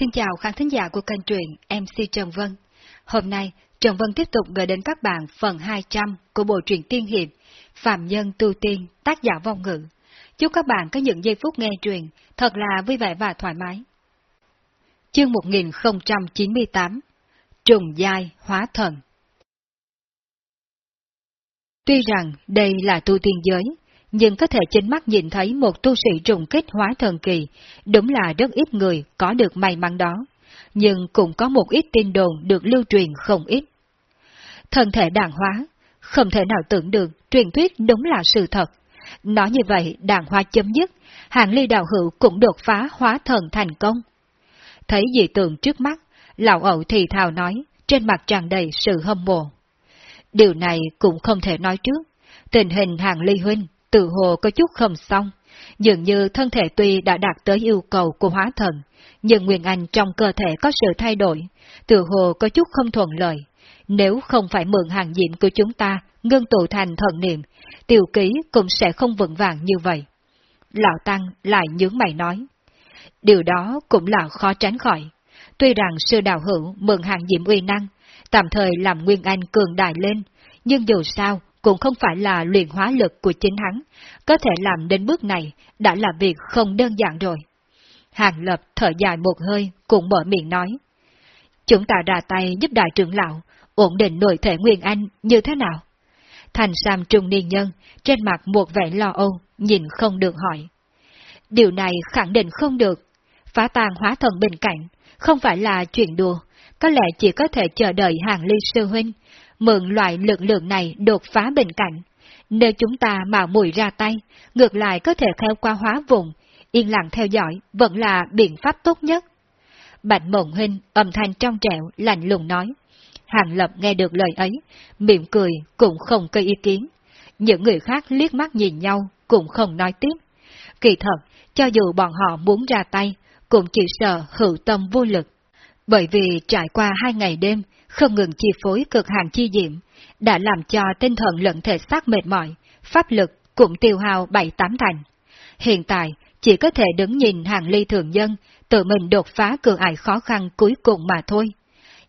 Xin chào khán thính giả của kênh truyện MC Trần Vân. Hôm nay, Trần Vân tiếp tục gửi đến các bạn phần 200 của bộ truyện tiên hiệp Phạm Nhân Tu Tiên tác giả vong ngữ. Chúc các bạn có những giây phút nghe truyện thật là vui vẻ và thoải mái. Chương 1098 Trùng Giai Hóa Thần Tuy rằng đây là tu tiên giới, nhưng có thể chính mắt nhìn thấy một tu sĩ trùng kích hóa thần kỳ, đúng là rất ít người có được may mắn đó, nhưng cũng có một ít tin đồn được lưu truyền không ít. Thân thể đàng hóa, không thể nào tưởng được truyền thuyết đúng là sự thật. Nói như vậy, đàng hoa chấm dứt, hàng ly đạo hữu cũng đột phá hóa thần thành công. Thấy dị tượng trước mắt, lão ẩu thì thào nói, trên mặt tràn đầy sự hâm mộ. Điều này cũng không thể nói trước, tình hình hàng ly huynh tự hồ có chút không xong, dường như thân thể tuy đã đạt tới yêu cầu của hóa thần, nhưng Nguyên Anh trong cơ thể có sự thay đổi, tự hồ có chút không thuận lợi. Nếu không phải mượn hàng diệm của chúng ta ngưng tụ thành thần niệm, tiểu ký cũng sẽ không vững vàng như vậy. Lão Tăng lại nhướng mày nói. Điều đó cũng là khó tránh khỏi. Tuy rằng sư đạo hữu mượn hàng diệm uy năng, tạm thời làm Nguyên Anh cường đại lên, nhưng dù sao cũng không phải là luyện hóa lực của chính hắn, có thể làm đến bước này đã là việc không đơn giản rồi. Hàng Lập thở dài một hơi, cũng mở miệng nói. Chúng ta ra tay giúp đại trưởng lão, ổn định nội thể Nguyên Anh như thế nào? Thành Sam trung niên nhân, trên mặt một vẻ lo âu, nhìn không được hỏi. Điều này khẳng định không được. Phá tan hóa thần bên cạnh, không phải là chuyện đùa, có lẽ chỉ có thể chờ đợi hàng ly sư huynh, mượn loại lực lượng này đột phá bên cạnh. Nếu chúng ta mạo mùi ra tay, ngược lại có thể theo qua hóa vùng, yên lặng theo dõi vẫn là biện pháp tốt nhất. Bạch Mộng Huynh âm thanh trong trẻo, lạnh lùng nói. Hàng Lập nghe được lời ấy, miệng cười cũng không có ý kiến. Những người khác liếc mắt nhìn nhau cũng không nói tiếp. Kỳ thật, cho dù bọn họ muốn ra tay, cũng chỉ sợ hữu tâm vô lực. Bởi vì trải qua hai ngày đêm, không ngừng chi phối cực hàng chi diệm, đã làm cho tinh thần lẫn thể xác mệt mỏi, pháp lực cũng tiêu hao bảy tám thành. Hiện tại, chỉ có thể đứng nhìn hàng ly thường dân, tự mình đột phá cường ải khó khăn cuối cùng mà thôi.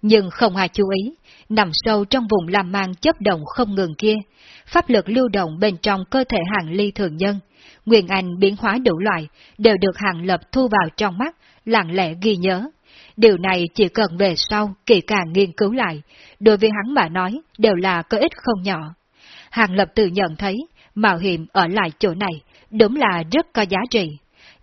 Nhưng không ai chú ý, nằm sâu trong vùng làm mang chấp động không ngừng kia, pháp lực lưu động bên trong cơ thể hàng ly thường nhân, nguyên anh biến hóa đủ loại đều được hàng lập thu vào trong mắt, lặng lẽ ghi nhớ, Điều này chỉ cần về sau kỳ càng nghiên cứu lại, đối với hắn mà nói đều là có ích không nhỏ. Hàng lập tự nhận thấy, mạo hiểm ở lại chỗ này đúng là rất có giá trị.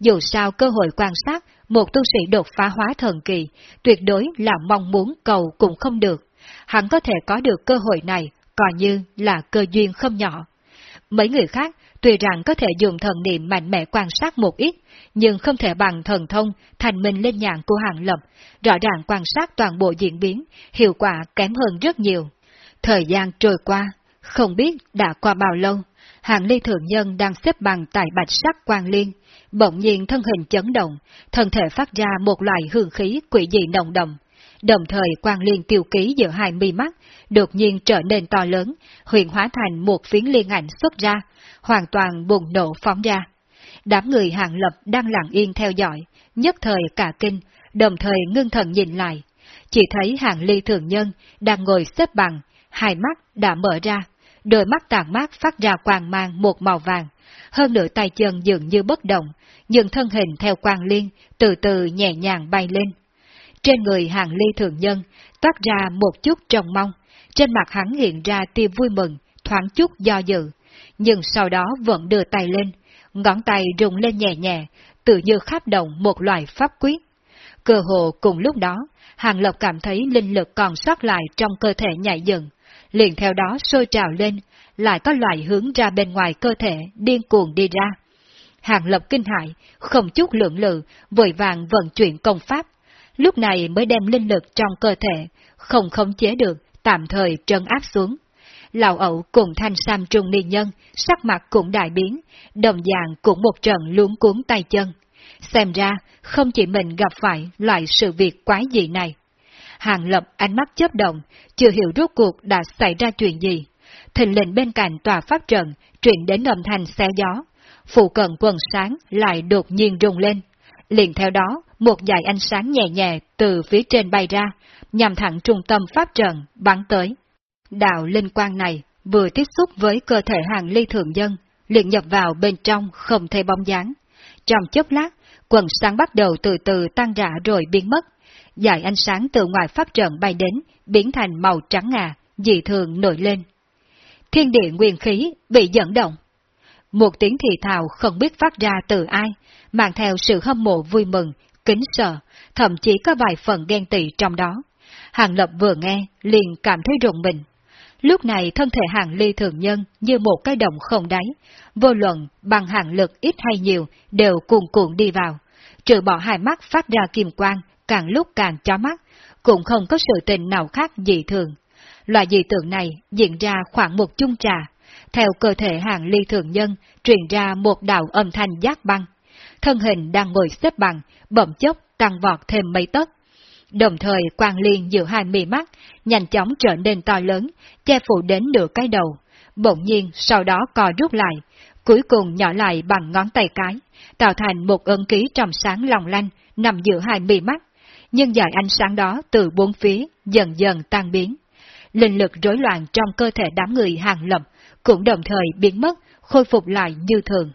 Dù sao cơ hội quan sát một tu sĩ đột phá hóa thần kỳ, tuyệt đối là mong muốn cầu cũng không được. Hắn có thể có được cơ hội này, coi như là cơ duyên không nhỏ. Mấy người khác Tuy rằng có thể dùng thần niệm mạnh mẽ quan sát một ít, nhưng không thể bằng thần thông thành minh lên nhạn của hàng lập, rõ ràng quan sát toàn bộ diễn biến, hiệu quả kém hơn rất nhiều. Thời gian trôi qua, không biết đã qua bao lâu, hàng ly thượng nhân đang xếp bằng tại bạch sắc quan liên, bỗng nhiên thân hình chấn động, thân thể phát ra một loại hương khí quỷ dị nồng đậm. Đồng thời quang liên tiêu ký giữa hai mi mắt, đột nhiên trở nên to lớn, huyền hóa thành một phiến liên ảnh xuất ra, hoàn toàn bùng nổ phóng ra. Đám người hạng lập đang lặng yên theo dõi, nhất thời cả kinh, đồng thời ngưng thần nhìn lại. Chỉ thấy hàng ly thường nhân đang ngồi xếp bằng, hai mắt đã mở ra, đôi mắt tàn mát phát ra quang mang một màu vàng, hơn nửa tay chân dường như bất động, nhưng thân hình theo quang liên từ từ nhẹ nhàng bay lên. Trên người hàng ly thường nhân toát ra một chút trông mong, trên mặt hắn hiện ra tia vui mừng, thoáng chút do dự, nhưng sau đó vẫn đưa tay lên, ngón tay rung lên nhẹ nhẹ, tự như khắp động một loại pháp quyết. Cơ hồ cùng lúc đó, Hàng Lộc cảm thấy linh lực còn sót lại trong cơ thể nhảy dần, liền theo đó sôi trào lên, lại có loại hướng ra bên ngoài cơ thể, điên cuồng đi ra. Hàng Lộc kinh hại, không chút lượng lự, vội vàng vận chuyển công pháp, lúc này mới đem linh lực trong cơ thể, không khống chế được, tạm thời trấn áp xuống. Lão ẩu cùng thanh sam trung niên nhân, sắc mặt cũng đại biến, đồng dạng cũng một trận luống cuốn tay chân. Xem ra, không chỉ mình gặp phải loại sự việc quái dị này. Hàng lập ánh mắt chớp động, chưa hiểu rốt cuộc đã xảy ra chuyện gì. Thình lình bên cạnh tòa pháp trận, truyền đến âm thanh xe gió. Phụ cận quần sáng lại đột nhiên rung lên. Liền theo đó, một dải ánh sáng nhẹ nhẹ từ phía trên bay ra, nhằm thẳng trung tâm pháp trận, bắn tới. Đạo linh quang này vừa tiếp xúc với cơ thể hàng ly thường dân, liền nhập vào bên trong không thấy bóng dáng. Trong chốc lát, quần sáng bắt đầu từ từ tăng rã rồi biến mất. Dải ánh sáng từ ngoài pháp trận bay đến, biến thành màu trắng ngà, dị thường nổi lên. Thiên địa nguyên khí bị dẫn động. Một tiếng thì thào không biết phát ra từ ai, mang theo sự hâm mộ vui mừng, kính sợ, thậm chí có vài phần ghen tị trong đó. Hàng Lập vừa nghe, liền cảm thấy rùng mình. Lúc này thân thể hàng ly thường nhân như một cái đồng không đáy, vô luận bằng hàng lực ít hay nhiều đều cuồn cuộn đi vào, trừ bỏ hai mắt phát ra kim quang, càng lúc càng chó mắt, cũng không có sự tình nào khác dị thường. Loại dị tượng này diễn ra khoảng một chung trà, theo cơ thể hàng ly thường nhân truyền ra một đạo âm thanh giác băng. Thân hình đang ngồi xếp bằng, bỗng chốc tăng vọt thêm mấy tấc. Đồng thời quang liên giữa hai mì mắt, nhanh chóng trở nên to lớn, che phủ đến nửa cái đầu. Bỗng nhiên sau đó co rút lại, cuối cùng nhỏ lại bằng ngón tay cái, tạo thành một ấn ký trong sáng lòng lanh nằm giữa hai mì mắt. Nhưng dải ánh sáng đó từ bốn phía dần dần tan biến. Linh lực rối loạn trong cơ thể đám người hàng lập cũng đồng thời biến mất, khôi phục lại như thường.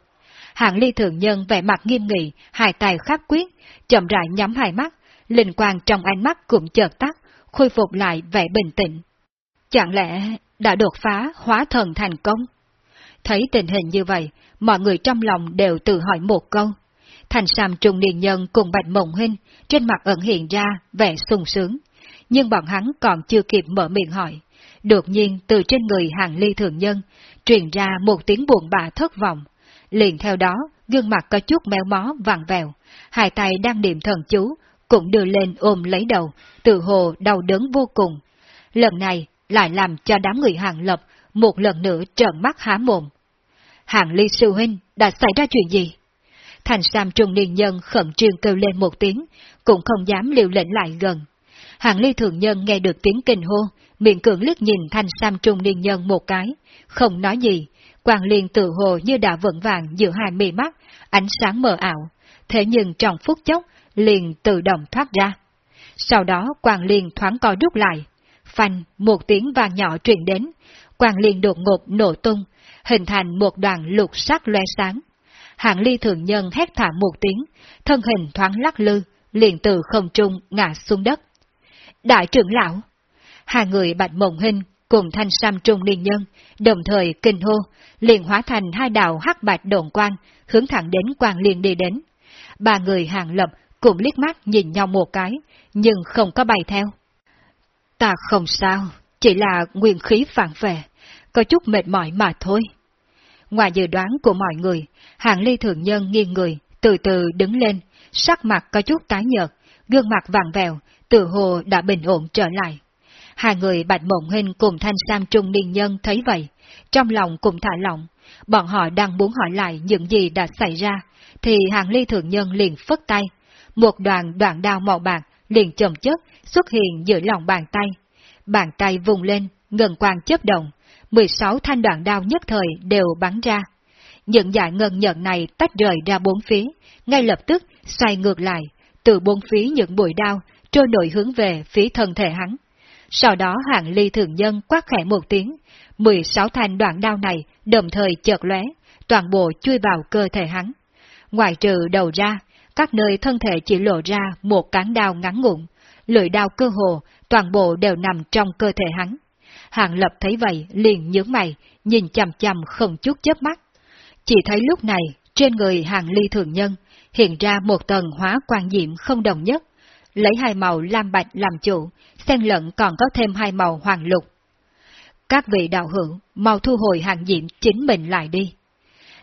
Hạng ly thường nhân vẻ mặt nghiêm nghị, hai tay khắc quyết, chậm rãi nhắm hai mắt, linh quang trong ánh mắt cũng chợt tắt, khôi phục lại vẻ bình tĩnh. Chẳng lẽ đã đột phá hóa thần thành công? Thấy tình hình như vậy, mọi người trong lòng đều tự hỏi một câu. Thành Sam trùng Niên Nhân cùng Bạch Mộng Huynh trên mặt ẩn hiện ra vẻ sung sướng. Nhưng bọn hắn còn chưa kịp mở miệng hỏi. Đột nhiên từ trên người hàng ly thường nhân, truyền ra một tiếng buồn bã thất vọng. Liền theo đó, gương mặt có chút méo mó vặn vẹo, hai tay đang niệm thần chú, cũng đưa lên ôm lấy đầu, tự hồ đau đớn vô cùng. Lần này lại làm cho đám người hàng lập một lần nữa trợn mắt há mồm. Hàng ly sư huynh đã xảy ra chuyện gì? Thành Sam trung niên nhân khẩn trương kêu lên một tiếng, cũng không dám liều lệnh lại gần. Hàng ly thường nhân nghe được tiếng kinh hô, miệng cường liếc nhìn thanh Sam trung niên nhân một cái, không nói gì, quang liền tự hồ như đã vững vàng giữa hai mì mắt, ánh sáng mờ ảo, thế nhưng trong phút chốc liền tự động thoát ra. Sau đó quang liền thoáng co rút lại, phanh một tiếng vàng nhỏ truyền đến, quang liền đột ngột nổ tung, hình thành một đoàn lục sắc loe sáng. Hạng ly thường nhân hét thả một tiếng, thân hình thoáng lắc lư, liền từ không trung ngã xuống đất. Đại trưởng lão! Hai người bạch mộng hình cùng thanh sam trung niên nhân, đồng thời kinh hô, liền hóa thành hai đạo hắc bạch đồn quang, hướng thẳng đến quang liên đi đến. Ba người hàng lập cùng liếc mắt nhìn nhau một cái, nhưng không có bay theo. Ta không sao, chỉ là nguyên khí phản về, có chút mệt mỏi mà thôi. Ngoài dự đoán của mọi người, hàng ly thượng nhân nghiêng người, từ từ đứng lên, sắc mặt có chút tái nhợt, gương mặt vàng vèo, tự hồ đã bình ổn trở lại. Hai người bạch mộng hình cùng thanh sam trung niên nhân thấy vậy, trong lòng cùng thả lỏng, bọn họ đang muốn hỏi lại những gì đã xảy ra, thì hàng ly thượng nhân liền phất tay, một đoàn đoạn đao màu bạc liền chồng chất xuất hiện giữa lòng bàn tay. Bàn tay vùng lên, ngân quang chớp động, 16 thanh đoạn đao nhất thời đều bắn ra. Những dải ngân nhận này tách rời ra bốn phía, ngay lập tức xoay ngược lại, từ bốn phía những bụi đao trôi nổi hướng về phía thân thể hắn. Sau đó hạng ly thường nhân quát khẽ một tiếng, 16 thanh đoạn đao này đồng thời chợt lóe, toàn bộ chui vào cơ thể hắn. Ngoài trừ đầu ra, các nơi thân thể chỉ lộ ra một cán đao ngắn ngụm, lưỡi đao cơ hồ, toàn bộ đều nằm trong cơ thể hắn. hạng lập thấy vậy, liền nhướng mày, nhìn chằm chằm không chút chớp mắt. Chỉ thấy lúc này, trên người hàng ly thường nhân, hiện ra một tầng hóa quan diệm không đồng nhất, lấy hai màu lam bạch làm chủ, xen lẫn còn có thêm hai màu hoàng lục. Các vị đạo hữu, mau thu hồi hàng diệm chính mình lại đi.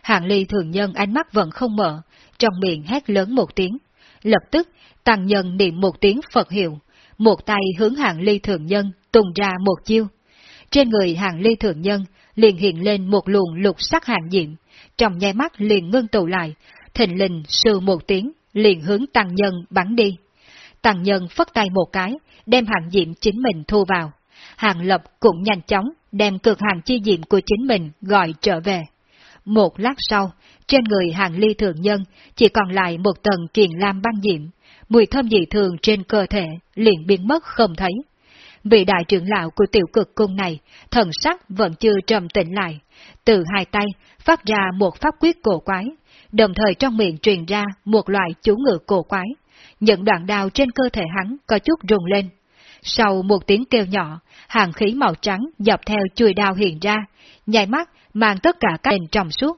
Hạng ly thường nhân ánh mắt vẫn không mở, trong miệng hét lớn một tiếng. Lập tức, tăng nhân niệm một tiếng Phật hiệu, một tay hướng hạng ly thường nhân tung ra một chiêu. Trên người hạng ly thường nhân liền hiện lên một luồng lục sắc hàng diệm, trong nháy mắt liền ngưng tụ lại, thình lình sư một tiếng, liền hướng tăng nhân bắn đi. Tăng nhân phất tay một cái, đem hàng diệm chính mình thu vào. Hàng lập cũng nhanh chóng đem cực hàng chi diệm của chính mình gọi trở về. Một lát sau, trên người hàng ly thường nhân chỉ còn lại một tầng kiền lam băng diệm, mùi thơm dị thường trên cơ thể liền biến mất không thấy. Vị đại trưởng lão của tiểu cực cung này, thần sắc vẫn chưa trầm tĩnh lại, từ hai tay phát ra một pháp quyết cổ quái, đồng thời trong miệng truyền ra một loại chú ngự cổ quái. Những đoạn đao trên cơ thể hắn có chút rung lên. Sau một tiếng kêu nhỏ, hàng khí màu trắng dọc theo chùi đao hiện ra, nhảy mắt mang tất cả các nền trong suốt.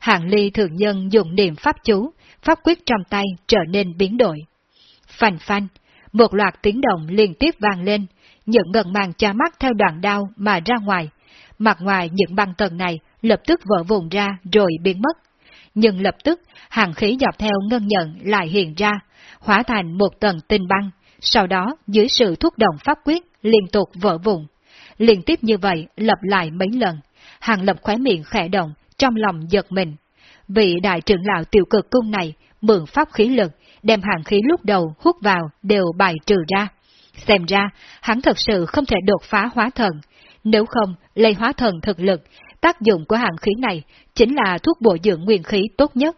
Hàng ly thượng nhân dùng niệm pháp chú, pháp quyết trong tay trở nên biến đổi. Phanh phanh, một loạt tiếng động liên tiếp vang lên, những ngần màng cha mắt theo đoạn đao mà ra ngoài. Mặt ngoài những băng tầng này lập tức vỡ vùng ra rồi biến mất. Nhưng lập tức, hàng khí dọc theo ngân nhận lại hiện ra, hóa thành một tầng tinh băng, sau đó dưới sự thúc động pháp quyết liên tục vỡ vụn, Liên tiếp như vậy lặp lại mấy lần, hàng lập khóe miệng khẽ động, trong lòng giật mình. Vị đại trưởng lão tiểu cực cung này mượn pháp khí lực, đem hàng khí lúc đầu hút vào đều bài trừ ra. Xem ra, hắn thật sự không thể đột phá hóa thần. Nếu không, lấy hóa thần thực lực, tác dụng của hàng khí này chính là thuốc bổ dưỡng nguyên khí tốt nhất.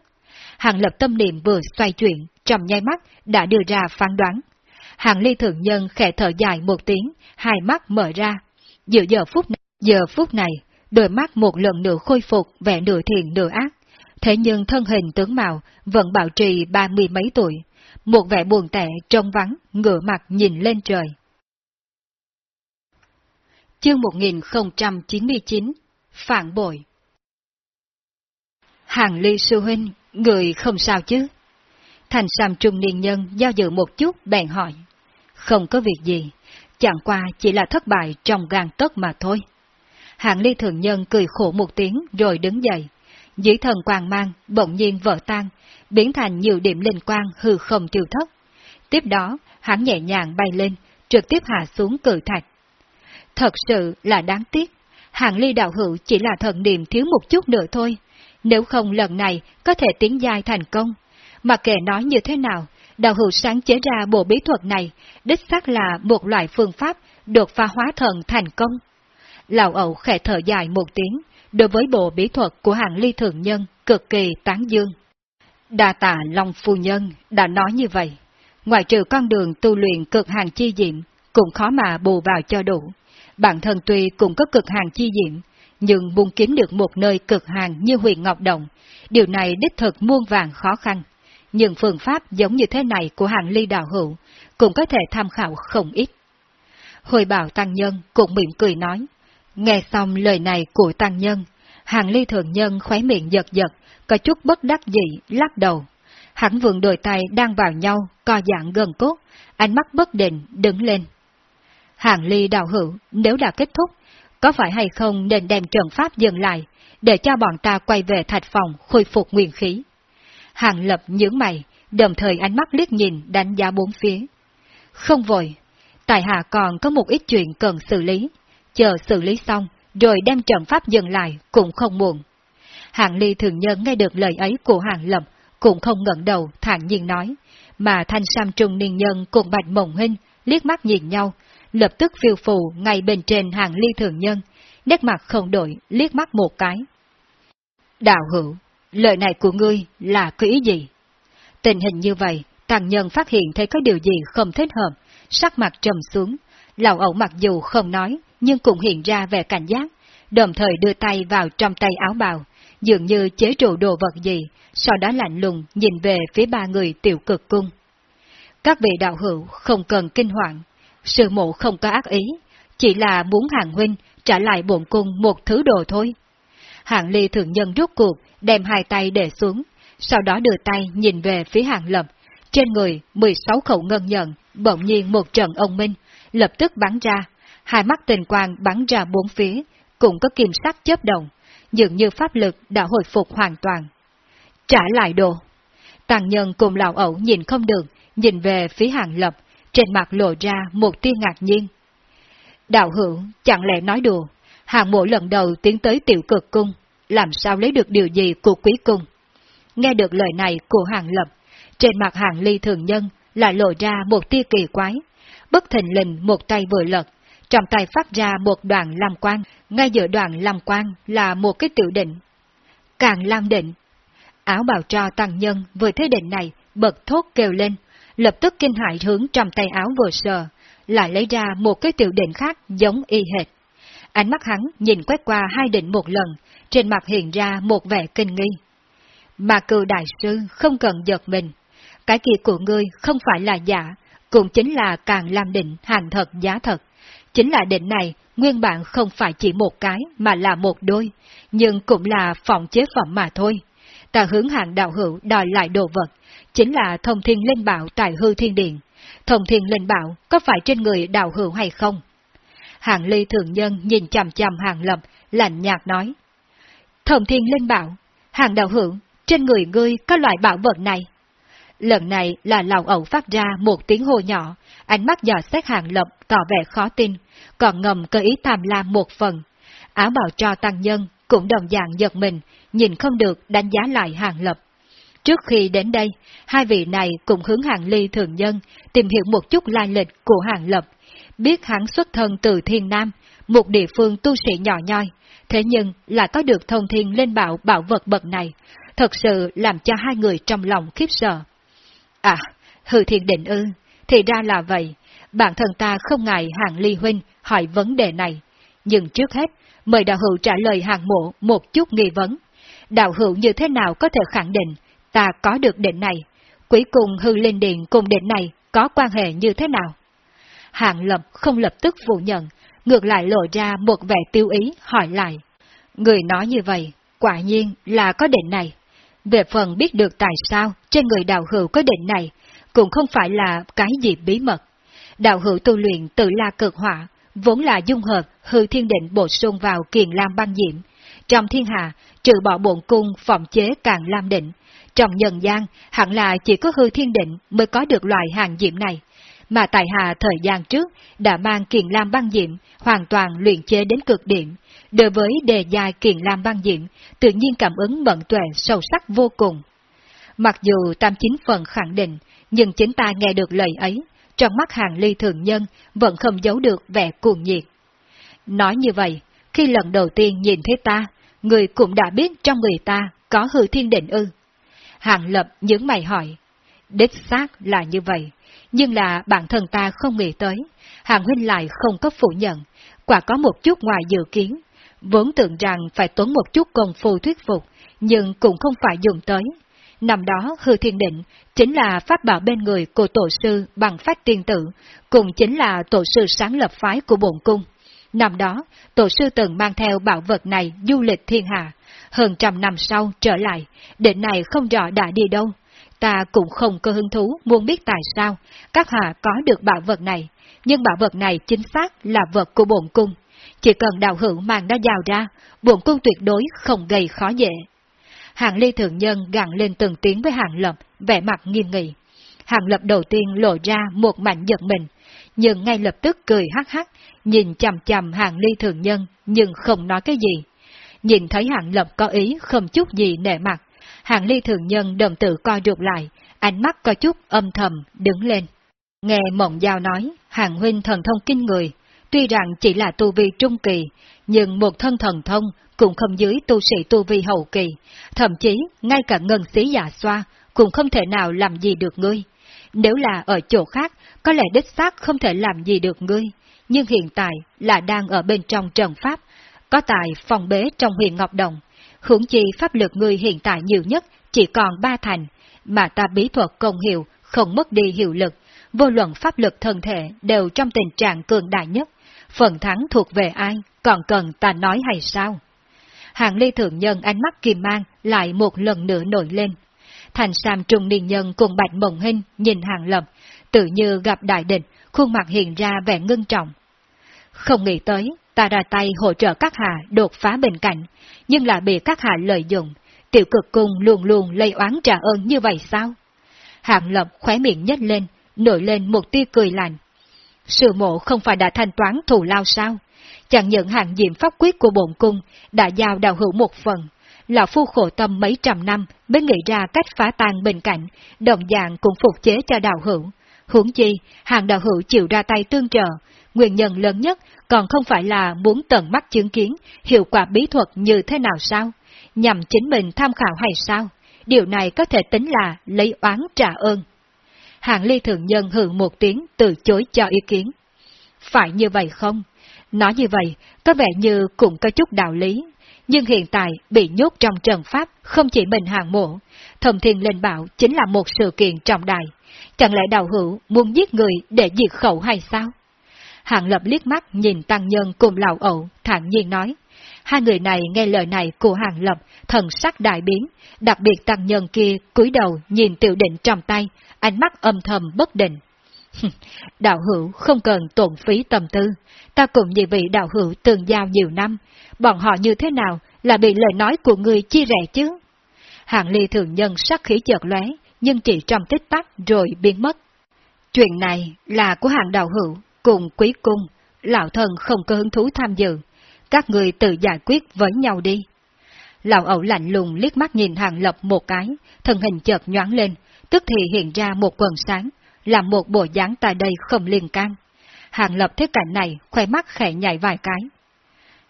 Hàng lập tâm niệm vừa xoay chuyển, trong nháy mắt đã đưa ra phán đoán. Hàng ly thượng nhân khẽ thở dài một tiếng, hai mắt mở ra. Giữa giờ phút này, giờ phút này, đôi mắt một lần nữa khôi phục vẻ nửa thiện nửa ác. Thế nhưng thân hình tướng mạo vẫn bảo trì ba mươi mấy tuổi, một vẻ buồn tẻ trông vắng, ngửa mặt nhìn lên trời. Chương 1099 Phản bội Hàng ly sư huynh, người không sao chứ? Thành Sam trung niên nhân giao dự một chút bèn hỏi. Không có việc gì, chẳng qua chỉ là thất bại trong gan tất mà thôi. Hạng ly thường nhân cười khổ một tiếng rồi đứng dậy. Dưới thần quang mang, bỗng nhiên vỡ tan, biến thành nhiều điểm linh quang hư không tiêu thất. Tiếp đó, hắn nhẹ nhàng bay lên, trực tiếp hạ xuống cử thạch. Thật sự là đáng tiếc, hạng ly đạo hữu chỉ là thần niệm thiếu một chút nữa thôi, nếu không lần này có thể tiến dài thành công. Mà kệ nói như thế nào, đạo hữu sáng chế ra bộ bí thuật này, đích xác là một loại phương pháp được pha hóa thần thành công. Lão ẩu khẽ thở dài một tiếng, đối với bộ bí thuật của hàng ly thường nhân cực kỳ tán dương. Đa tạ Long Phu Nhân đã nói như vậy, Ngoại trừ con đường tu luyện cực hàng chi diệm, cũng khó mà bù vào cho đủ. Bản thân tuy cũng có cực hàng chi diệm, nhưng muốn kiếm được một nơi cực hàng như huyền Ngọc Động, điều này đích thực muôn vàng khó khăn. Nhưng phương pháp giống như thế này của hàng ly đạo hữu cũng có thể tham khảo không ít. Hồi bảo Tăng Nhân cũng mỉm cười nói, nghe xong lời này của Tăng Nhân, hàng ly thường nhân khóe miệng giật giật, có chút bất đắc dĩ, lắc đầu. Hắn vượng đôi tay đang vào nhau, co dạng gần cốt, ánh mắt bất định, đứng lên. Hàng ly đạo hữu, nếu đã kết thúc, có phải hay không nên đem trận pháp dừng lại, để cho bọn ta quay về thạch phòng khôi phục nguyên khí? Hàng lập nhướng mày, đồng thời ánh mắt liếc nhìn đánh giá bốn phía. Không vội, tại hạ còn có một ít chuyện cần xử lý, chờ xử lý xong, rồi đem trận pháp dừng lại cũng không muộn. Hạng ly thường nhân nghe được lời ấy của hàng lập, cũng không ngẩng đầu, thản nhiên nói, mà thanh sam trung niên nhân cùng bạch mộng hinh liếc mắt nhìn nhau, lập tức phiêu phù ngay bên trên hàng ly thường nhân, nét mặt không đổi, liếc mắt một cái. Đạo hữu, lời này của ngươi là có ý gì? Tình hình như vậy, tàng nhân phát hiện thấy có điều gì không thích hợp, sắc mặt trầm xuống, lão ẩu mặc dù không nói, nhưng cũng hiện ra vẻ cảnh giác, đồng thời đưa tay vào trong tay áo bào, dường như chế trụ đồ vật gì, sau đó lạnh lùng nhìn về phía ba người tiểu cực cung. Các vị đạo hữu không cần kinh hoàng, sư mộ không có ác ý, chỉ là muốn hàng huynh trả lại bổn cung một thứ đồ thôi. Hạng ly thượng nhân rút cuộc, đem hai tay để xuống, sau đó đưa tay nhìn về phía hàng lập. Trên người, 16 khẩu ngân nhận, bỗng nhiên một trận ông minh, lập tức bắn ra, hai mắt tình quang bắn ra bốn phía, cũng có kim sắc chớp động, dường như pháp lực đã hồi phục hoàn toàn. Trả lại đồ. Tàng nhân cùng lão ẩu nhìn không được, nhìn về phía hàng lập, trên mặt lộ ra một tia ngạc nhiên. Đạo hữu, chẳng lẽ nói đùa, hàng mộ lần đầu tiến tới tiểu cực cung, làm sao lấy được điều gì của quý cung? Nghe được lời này của hàng lập, trên mặt hàng ly thường nhân lại lộ ra một tia kỳ quái, bất thình lình một tay vừa lật, trong tay phát ra một đoàn lam quang, ngay giữa đoàn lam quang là một cái tiểu định. Càng lam định, áo bào cho tăng nhân vừa thế định này bật thốt kêu lên, lập tức kinh hại hướng trong tay áo vừa sờ, lại lấy ra một cái tiểu định khác giống y hệt. Ánh mắt hắn nhìn quét qua hai định một lần, trên mặt hiện ra một vẻ kinh nghi. Mà cự đại sư không cần giật mình, cái kia của ngươi không phải là giả, cũng chính là càng làm định hàng thật giá thật. Chính là định này, nguyên bản không phải chỉ một cái mà là một đôi, nhưng cũng là phòng chế phẩm mà thôi. Ta hướng hàng đạo hữu đòi lại đồ vật, chính là thông thiên linh bảo tại hư thiên điện. Thông thiên linh bảo có phải trên người đạo hữu hay không? Hàng ly thường nhân nhìn chằm chằm hàng lập, lạnh nhạt nói. Thông thiên linh bảo, hàng đạo hữu, trên người ngươi có loại bảo vật này. Lần này là lão ẩu phát ra một tiếng hô nhỏ, ánh mắt dò xét hàng lập tỏ vẻ khó tin, còn ngầm cơ ý tham lam một phần. Áo bào cho tăng nhân cũng đồng dạng giật mình, nhìn không được đánh giá lại hàng lập. Trước khi đến đây, hai vị này cũng hướng hàng ly thường nhân tìm hiểu một chút lai lịch của hàng lập, biết hắn xuất thân từ thiên nam, một địa phương tu sĩ nhỏ nhoi, thế nhưng là có được thông thiên lên bảo bảo vật bậc này, thật sự làm cho hai người trong lòng khiếp sợ. À, hư thiên định ư, thì ra là vậy, bản thân ta không ngại hàng ly huynh hỏi vấn đề này, nhưng trước hết, mời đạo hữu trả lời hàng mộ một chút nghi vấn. Đạo hữu như thế nào có thể khẳng định ta có được định này? cuối cùng hư linh điện cùng định này có quan hệ như thế nào? hạng lập không lập tức phủ nhận, ngược lại lộ ra một vẻ tiêu ý hỏi lại. Người nói như vậy, quả nhiên là có định này. Về phần biết được tại sao trên người đạo hữu có định này, cũng không phải là cái gì bí mật. Đạo hữu tu luyện tự la cực hỏa, vốn là dung hợp hư thiên định bổ sung vào kiền lam băng diễm. Trong thiên hạ, trừ bỏ bổn cung phòng chế càng lam định, trong nhân gian hẳn là chỉ có hư thiên định mới có được loại hàng diệm này. Mà tại hạ thời gian trước đã mang kiền lam băng diệm hoàn toàn luyện chế đến cực điểm. Đối với đề dài kiền lam băng diệm tự nhiên cảm ứng mận tuệ sâu sắc vô cùng. Mặc dù tam chính phần khẳng định, nhưng chính ta nghe được lời ấy, trong mắt hàng ly thường nhân vẫn không giấu được vẻ cuồng nhiệt. Nói như vậy, khi lần đầu tiên nhìn thấy ta, người cũng đã biết trong người ta có hư thiên định ư. Hàng lập những mày hỏi, đích xác là như vậy, nhưng là bản thân ta không nghĩ tới, hàng huynh lại không có phủ nhận, quả có một chút ngoài dự kiến, vốn tưởng rằng phải tốn một chút công phu thuyết phục, nhưng cũng không phải dùng tới, Năm đó hư thiên định chính là pháp bảo bên người của tổ sư bằng phát tiên tử, cũng chính là tổ sư sáng lập phái của bổn cung. Năm đó, tổ sư từng mang theo bảo vật này du lịch thiên hạ. Hơn trăm năm sau trở lại, đến này không rõ đã đi đâu. Ta cũng không có hứng thú muốn biết tại sao các hạ có được bảo vật này, nhưng bảo vật này chính xác là vật của bổn cung. Chỉ cần đạo hữu mang nó giao ra, bổn cung tuyệt đối không gây khó dễ. Hàng ly thượng nhân gặn lên từng tiếng với hàng lập, vẻ mặt nghiêm nghị. Hàng lập đầu tiên lộ ra một mảnh giật mình, nhưng ngay lập tức cười hắc hắc, nhìn chằm chằm hàng ly thường nhân, nhưng không nói cái gì. Nhìn thấy hạng lập có ý không chút gì nể mặt, hàng ly thường nhân đồng tự coi rụt lại, ánh mắt có chút âm thầm, đứng lên. Nghe mộng giao nói, hàng huynh thần thông kinh người, tuy rằng chỉ là tu vi trung kỳ, nhưng một thân thần thông cũng không dưới tu sĩ tu vi hậu kỳ, thậm chí ngay cả ngân xí giả xoa cũng không thể nào làm gì được ngươi. Nếu là ở chỗ khác, có lẽ đích xác không thể làm gì được ngươi, nhưng hiện tại là đang ở bên trong trần pháp, có tài phòng bế trong huyền Ngọc Đồng. Hưởng chi pháp lực ngươi hiện tại nhiều nhất chỉ còn ba thành, mà ta bí thuật công hiệu không mất đi hiệu lực, vô luận pháp lực thân thể đều trong tình trạng cường đại nhất. Phần thắng thuộc về ai, còn cần ta nói hay sao? hạng ly thượng nhân ánh mắt kìm mang lại một lần nữa nổi lên. Thành Sam trung niên nhân cùng bạch mộng hình nhìn hàng lập, tự như gặp đại địch, khuôn mặt hiện ra vẻ ngưng trọng. Không nghĩ tới, ta ra tay hỗ trợ các hạ đột phá bên cạnh, nhưng lại bị các hạ lợi dụng, tiểu cực cung luôn luôn lây oán trả ơn như vậy sao? hạng lập khóe miệng nhếch lên, nổi lên một tia cười lạnh. Sự mộ không phải đã thanh toán thù lao sao? Chẳng những hàng diệm pháp quyết của bổn cung đã giao đạo hữu một phần, lão phu khổ tâm mấy trăm năm mới nghĩ ra cách phá tan bên cạnh, đồng dạng cũng phục chế cho đạo hữu. Huống chi, hàng đạo hữu chịu ra tay tương trợ, nguyên nhân lớn nhất còn không phải là muốn tận mắt chứng kiến hiệu quả bí thuật như thế nào sao, nhằm chính mình tham khảo hay sao, điều này có thể tính là lấy oán trả ơn. Hạng ly thượng nhân hừ một tiếng từ chối cho ý kiến. Phải như vậy không? Nói như vậy, có vẻ như cũng có chút đạo lý. Nhưng hiện tại bị nhốt trong trần pháp không chỉ mình hàng mộ. Thầm thiên lên bảo chính là một sự kiện trọng đại. Chẳng lẽ đạo hữu muốn giết người để diệt khẩu hay sao? Hạng lập liếc mắt nhìn tăng nhân cùng lão ẩu, thản nhiên nói. Hai người này nghe lời này của Hàng Lập, thần sắc đại biến, đặc biệt tăng nhân kia cúi đầu nhìn tiểu định trong tay, ánh mắt âm thầm bất định. đạo hữu không cần tổn phí tâm tư, ta cùng như vị đạo hữu từng giao nhiều năm, bọn họ như thế nào là bị lời nói của người chia rẽ chứ? Hạng ly thường nhân sắc khí chợt lóe, nhưng chỉ trong tích tắc rồi biến mất. Chuyện này là của hàng đạo hữu, cùng quý cung, lão thần không có hứng thú tham dự, các người tự giải quyết với nhau đi. Lão ẩu lạnh lùng liếc mắt nhìn hàng lập một cái, thân hình chợt nhoáng lên, tức thì hiện ra một quần sáng, làm một bộ dáng tại đây không liên can. Hàng lập thấy cảnh này, khoe mắt khẽ nhảy vài cái.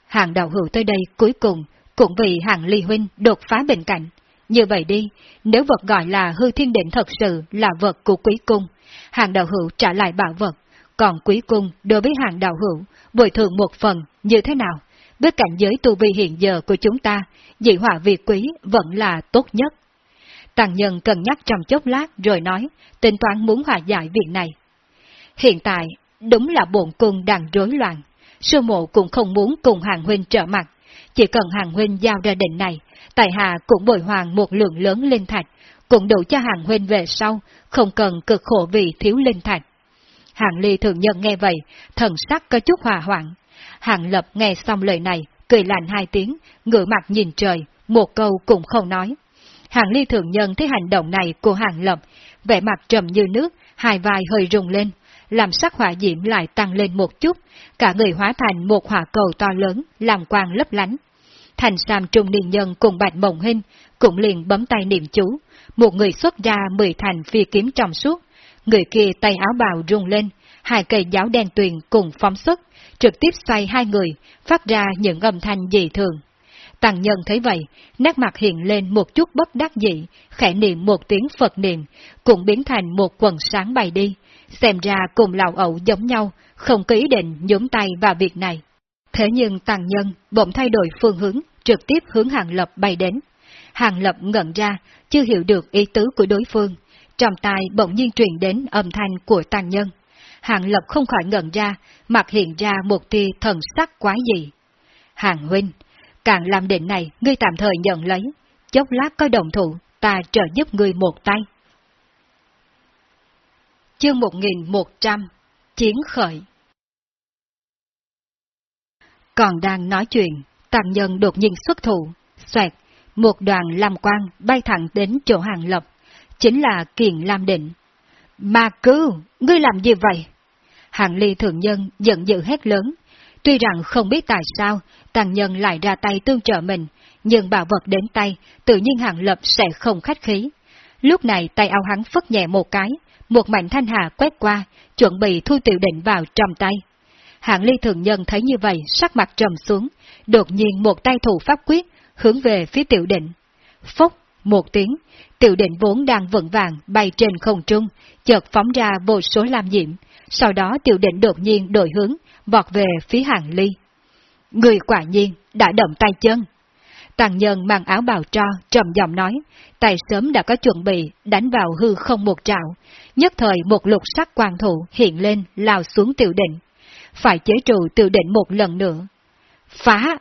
Hàng đạo hữu tới đây cuối cùng, cũng vì hàng ly huynh đột phá bên cạnh. Như vậy đi, nếu vật gọi là hư thiên định thật sự là vật của quý cung, hàng đạo hữu trả lại bảo vật, còn quý cung đối với hàng đạo hữu, bồi thường một phần như thế nào? Với cảnh giới tu vi hiện giờ của chúng ta, dị hỏa việt quý vẫn là tốt nhất. Tàng nhân cân nhắc trong chốc lát rồi nói, tính toán muốn hòa giải việc này. Hiện tại, đúng là bổn cung đang rối loạn. Sư mộ cũng không muốn cùng hàng huynh trở mặt. Chỉ cần hàng huynh giao ra định này, tại hạ cũng bồi hoàng một lượng lớn linh thạch, cũng đủ cho hàng huynh về sau, không cần cực khổ vì thiếu linh thạch. Hàng ly thường nhân nghe vậy, thần sắc có chút hòa hoạn. Hàng lập nghe xong lời này, cười lạnh hai tiếng, ngửa mặt nhìn trời, một câu cũng không nói. Hàng ly thường nhân thấy hành động này của hàng lập, vẻ mặt trầm như nước, hai vai hơi rung lên, làm sắc hỏa diễm lại tăng lên một chút, cả người hóa thành một hỏa cầu to lớn, làm quang lấp lánh. Thành Sam Trung Niên Nhân cùng Bạch Mộng Hinh cũng liền bấm tay niệm chú, một người xuất ra mười thành phi kiếm trong suốt, người kia tay áo bào rung lên, hai cây giáo đen tuyền cùng phóng xuất, trực tiếp xoay hai người, phát ra những âm thanh dị thường. Tàng nhân thấy vậy, nét mặt hiện lên một chút bất đắc dĩ, khẽ niệm một tiếng Phật niệm, cũng biến thành một quần sáng bay đi, xem ra cùng lão ẩu giống nhau, không có ý định nhúng tay vào việc này. Thế nhưng tàng nhân bỗng thay đổi phương hướng, trực tiếp hướng hàng lập bay đến. Hàng lập ngẩn ra, chưa hiểu được ý tứ của đối phương. Trong tai bỗng nhiên truyền đến âm thanh của tàng nhân. Hàng lập không khỏi ngẩn ra, mặt hiện ra một tia thần sắc quái dị. Hàng huynh, càng làm định này, ngươi tạm thời nhận lấy. Chốc lát có đồng thủ, ta trợ giúp ngươi một tay. Chương 1100 Chiến khởi còn đang nói chuyện, tàng nhân đột nhiên xuất thủ, xoẹt, một đoàn lam quang bay thẳng đến chỗ hàng lập, chính là Kiền Lam Định. Mà cứu, ngươi làm gì vậy? Hàng ly thượng nhân giận dữ hét lớn. Tuy rằng không biết tại sao tàng nhân lại ra tay tương trợ mình, nhưng bảo vật đến tay, tự nhiên hàng lập sẽ không khách khí. Lúc này tay áo hắn phất nhẹ một cái, một mảnh thanh hà quét qua, chuẩn bị thu tiểu định vào trong tay. Hạng ly thường nhân thấy như vậy, sắc mặt trầm xuống, đột nhiên một tay thủ pháp quyết, hướng về phía tiểu định. Phốc, một tiếng, tiểu định vốn đang vững vàng bay trên không trung, chợt phóng ra vô số lam diễm, sau đó tiểu định đột nhiên đổi hướng, vọt về phía hàng ly. Người quả nhiên, đã động tay chân. Tàng nhân mang áo bào cho, trầm giọng nói, tay sớm đã có chuẩn bị, đánh vào hư không một trạo. Nhất thời một lục sắc quan thủ hiện lên, lao xuống tiểu định. Phải chế trụ tự định một lần nữa. Phá!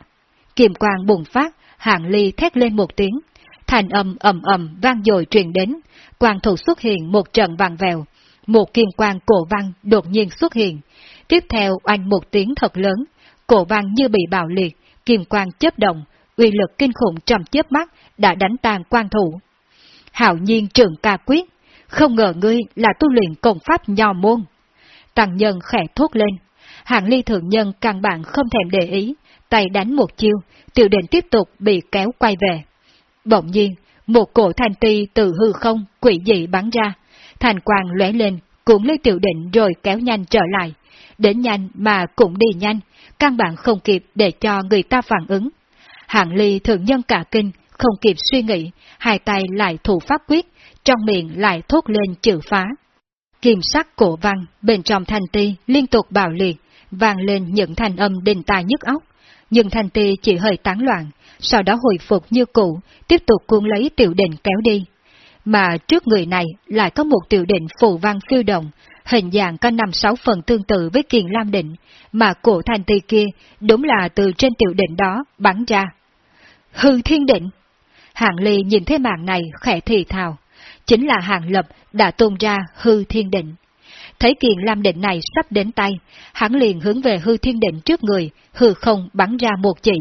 Kiềm quang bùng phát, hạng ly thét lên một tiếng. Thành âm ầm ầm vang dội truyền đến, quang thủ xuất hiện một trận vàng vèo. Một kim quang cổ văn đột nhiên xuất hiện. Tiếp theo oanh một tiếng thật lớn, cổ văn như bị bạo liệt, kim quang chớp động, uy lực kinh khủng trong chớp mắt đã đánh tan quan thủ. Hạo nhiên trường ca quyết, không ngờ ngươi là tu luyện công pháp nho môn. Tăng nhân khẽ thốt lên, hạng ly thượng nhân căn bản không thèm để ý, tay đánh một chiêu, tiểu định tiếp tục bị kéo quay về. Bỗng nhiên, một cổ thanh ti từ hư không quỷ dị bắn ra, thành quang lóe lên, cuốn lấy tiểu định rồi kéo nhanh trở lại. Đến nhanh mà cũng đi nhanh, căn bản không kịp để cho người ta phản ứng. Hạng ly thượng nhân cả kinh, không kịp suy nghĩ, hai tay lại thủ pháp quyết, trong miệng lại thốt lên chữ phá. Kim sắc cổ văn bên trong thanh ti liên tục bạo liệt, vang lên những thanh âm đình tài nhức óc, nhưng thanh ti chỉ hơi tán loạn, sau đó hồi phục như cũ, tiếp tục cuốn lấy tiểu định kéo đi. Mà trước người này lại có một tiểu định phù văn phiêu động, hình dạng có năm sáu phần tương tự với kiền lam định, mà cổ thanh ti kia đúng là từ trên tiểu định đó bắn ra. Hư thiên định! Hạng Ly nhìn thấy mạng này khẽ thì thào. Chính là Hạng Lập đã tôn ra hư thiên định. Thấy kiền lam định này sắp đến tay, hắn liền hướng về hư thiên định trước người, hư không bắn ra một chỉ.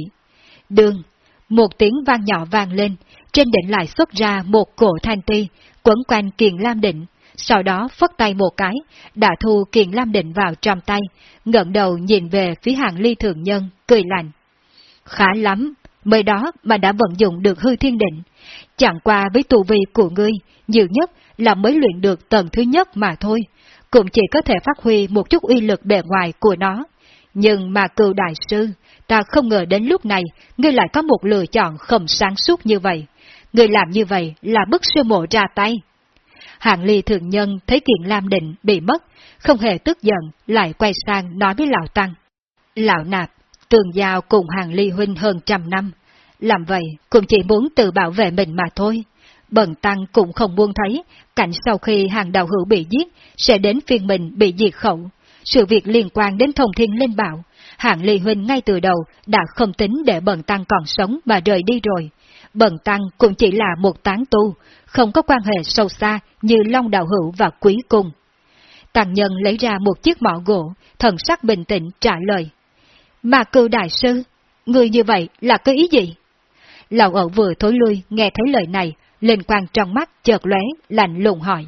Đường, một tiếng vang nhỏ vang lên, trên đỉnh lại xuất ra một cổ thanh ti, quấn quanh kiền lam định, sau đó phất tay một cái, đã thu kiền lam định vào trong tay, ngẩng đầu nhìn về phía hàng ly thượng nhân, cười lạnh. Khá lắm, mới đó mà đã vận dụng được hư thiên định, chẳng qua với tù vi của ngươi, nhiều nhất là mới luyện được tầng thứ nhất mà thôi, cũng chỉ có thể phát huy một chút uy lực bề ngoài của nó. Nhưng mà cựu đại sư, ta không ngờ đến lúc này, ngươi lại có một lựa chọn không sáng suốt như vậy. Ngươi làm như vậy là bức sư mộ ra tay. Hạng ly thượng nhân thấy kiện Lam Định bị mất, không hề tức giận, lại quay sang nói với Lão Tăng. Lão Nạp, tường giao cùng hàng ly huynh hơn trăm năm, làm vậy cũng chỉ muốn tự bảo vệ mình mà thôi. Bần Tăng cũng không buông thấy, cảnh sau khi hàng đạo hữu bị giết, sẽ đến phiên mình bị diệt khẩu. Sự việc liên quan đến thông thiên linh bảo, hạng ly huynh ngay từ đầu đã không tính để bần Tăng còn sống mà rời đi rồi. Bần Tăng cũng chỉ là một tán tu, không có quan hệ sâu xa như Long Đạo Hữu và Quý Cung. Tăng nhân lấy ra một chiếc mỏ gỗ, thần sắc bình tĩnh trả lời. Mà cư đại sư, người như vậy là có ý gì? Lão ẩu vừa thối lui nghe thấy lời này, lên quang trong mắt chợt lóe, lạnh lùng hỏi.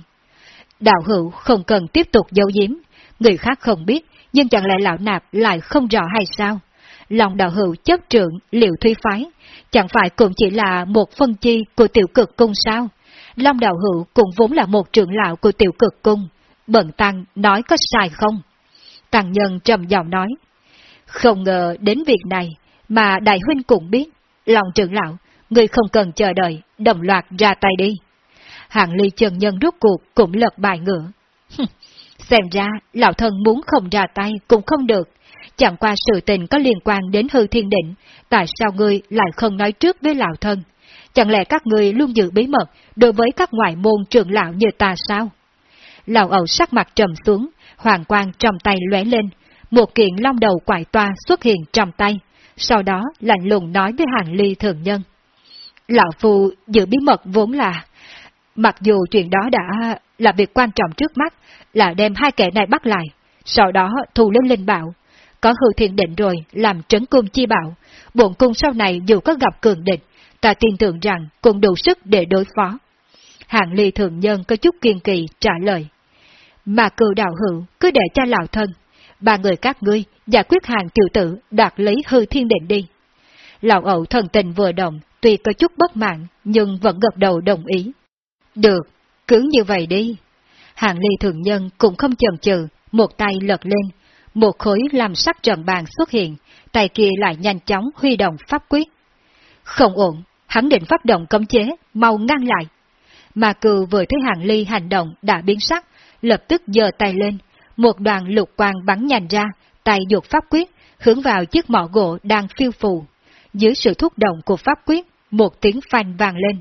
Đạo hữu không cần tiếp tục giấu giếm, người khác không biết, nhưng chẳng lẽ lão nạp lại không rõ hay sao? Lòng đạo hữu chấp trưởng liệu thuy phái, chẳng phải cũng chỉ là một phân chi của tiểu cực cung sao? Long đạo hữu cũng vốn là một trưởng lão của tiểu cực cung, bận tăng nói có sai không? Tăng nhân trầm giọng nói, không ngờ đến việc này mà đại huynh cũng biết, lòng trưởng lão, người không cần chờ đợi, đồng loạt ra tay đi. Hạng ly chân nhân rút cuộc cũng lật bài ngựa. Xem ra, lão thân muốn không ra tay cũng không được. Chẳng qua sự tình có liên quan đến hư thiên định, tại sao ngươi lại không nói trước với lão thân? Chẳng lẽ các ngươi luôn giữ bí mật đối với các ngoại môn trưởng lão như ta sao? Lão ẩu sắc mặt trầm xuống, hoàng quang trong tay lóe lên, một kiện long đầu quải toa xuất hiện trong tay, sau đó lạnh lùng nói với hàng ly thường nhân. Lão Phu giữ bí mật vốn là, mặc dù chuyện đó đã là việc quan trọng trước mắt, là đem hai kẻ này bắt lại, sau đó thu lên linh bảo. Có hư thiền định rồi, làm trấn cung chi bảo, bổn cung sau này dù có gặp cường địch, ta tin tưởng rằng cũng đủ sức để đối phó. Hạng ly thường nhân có chút kiên kỳ trả lời. Mà cựu đạo hữu cứ để cho lão thân, ba người các ngươi giải quyết hàng tiểu tử đạt lấy hư thiên định đi. Lão ẩu thần tình vừa động, tuy có chút bất mãn, nhưng vẫn gật đầu đồng ý. Được, cứ như vậy đi. hạng ly thường nhân cũng không chần chừ, một tay lật lên, một khối làm sắc trận bàn xuất hiện, tay kia lại nhanh chóng huy động pháp quyết. Không ổn, hắn định phát động cấm chế, mau ngăn lại. Mà cừu vừa thấy hạng ly hành động đã biến sắc, lập tức giơ tay lên, một đoàn lục quang bắn nhanh ra, tay dục pháp quyết, hướng vào chiếc mỏ gỗ đang phiêu phù. Dưới sự thúc động của pháp quyết, một tiếng phanh vang lên.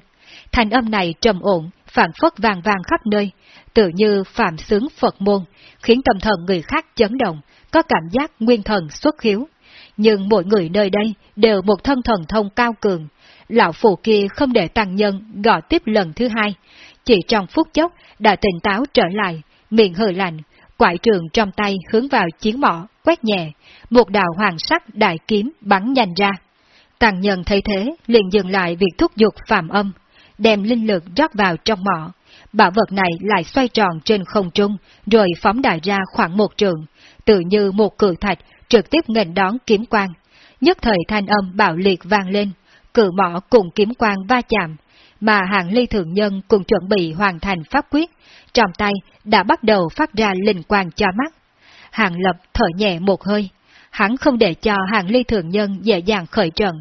Thành âm này trầm ổn, phản phất vàng vàng khắp nơi, tự như phạm sướng Phật môn, khiến tâm thần người khác chấn động, có cảm giác nguyên thần xuất hiếu. Nhưng mỗi người nơi đây đều một thân thần thông cao cường. Lão phụ kia không để tăng nhân gọi tiếp lần thứ hai, chỉ trong phút chốc đã tỉnh táo trở lại, miệng hơi lạnh, quải trường trong tay hướng vào chiến mỏ, quét nhẹ, một đạo hoàng sắc đại kiếm bắn nhanh ra tàng nhân thấy thế, liền dừng lại việc thúc giục phạm âm, đem linh lực rót vào trong mỏ. Bảo vật này lại xoay tròn trên không trung, rồi phóng đại ra khoảng một trường, tự như một cử thạch trực tiếp nghênh đón kiếm quang. Nhất thời thanh âm bạo liệt vang lên, cử mỏ cùng kiếm quang va chạm, mà hạng ly thượng nhân cùng chuẩn bị hoàn thành pháp quyết, trong tay đã bắt đầu phát ra linh quang cho mắt. Hạng lập thở nhẹ một hơi, hắn không để cho hàng ly thượng nhân dễ dàng khởi trận,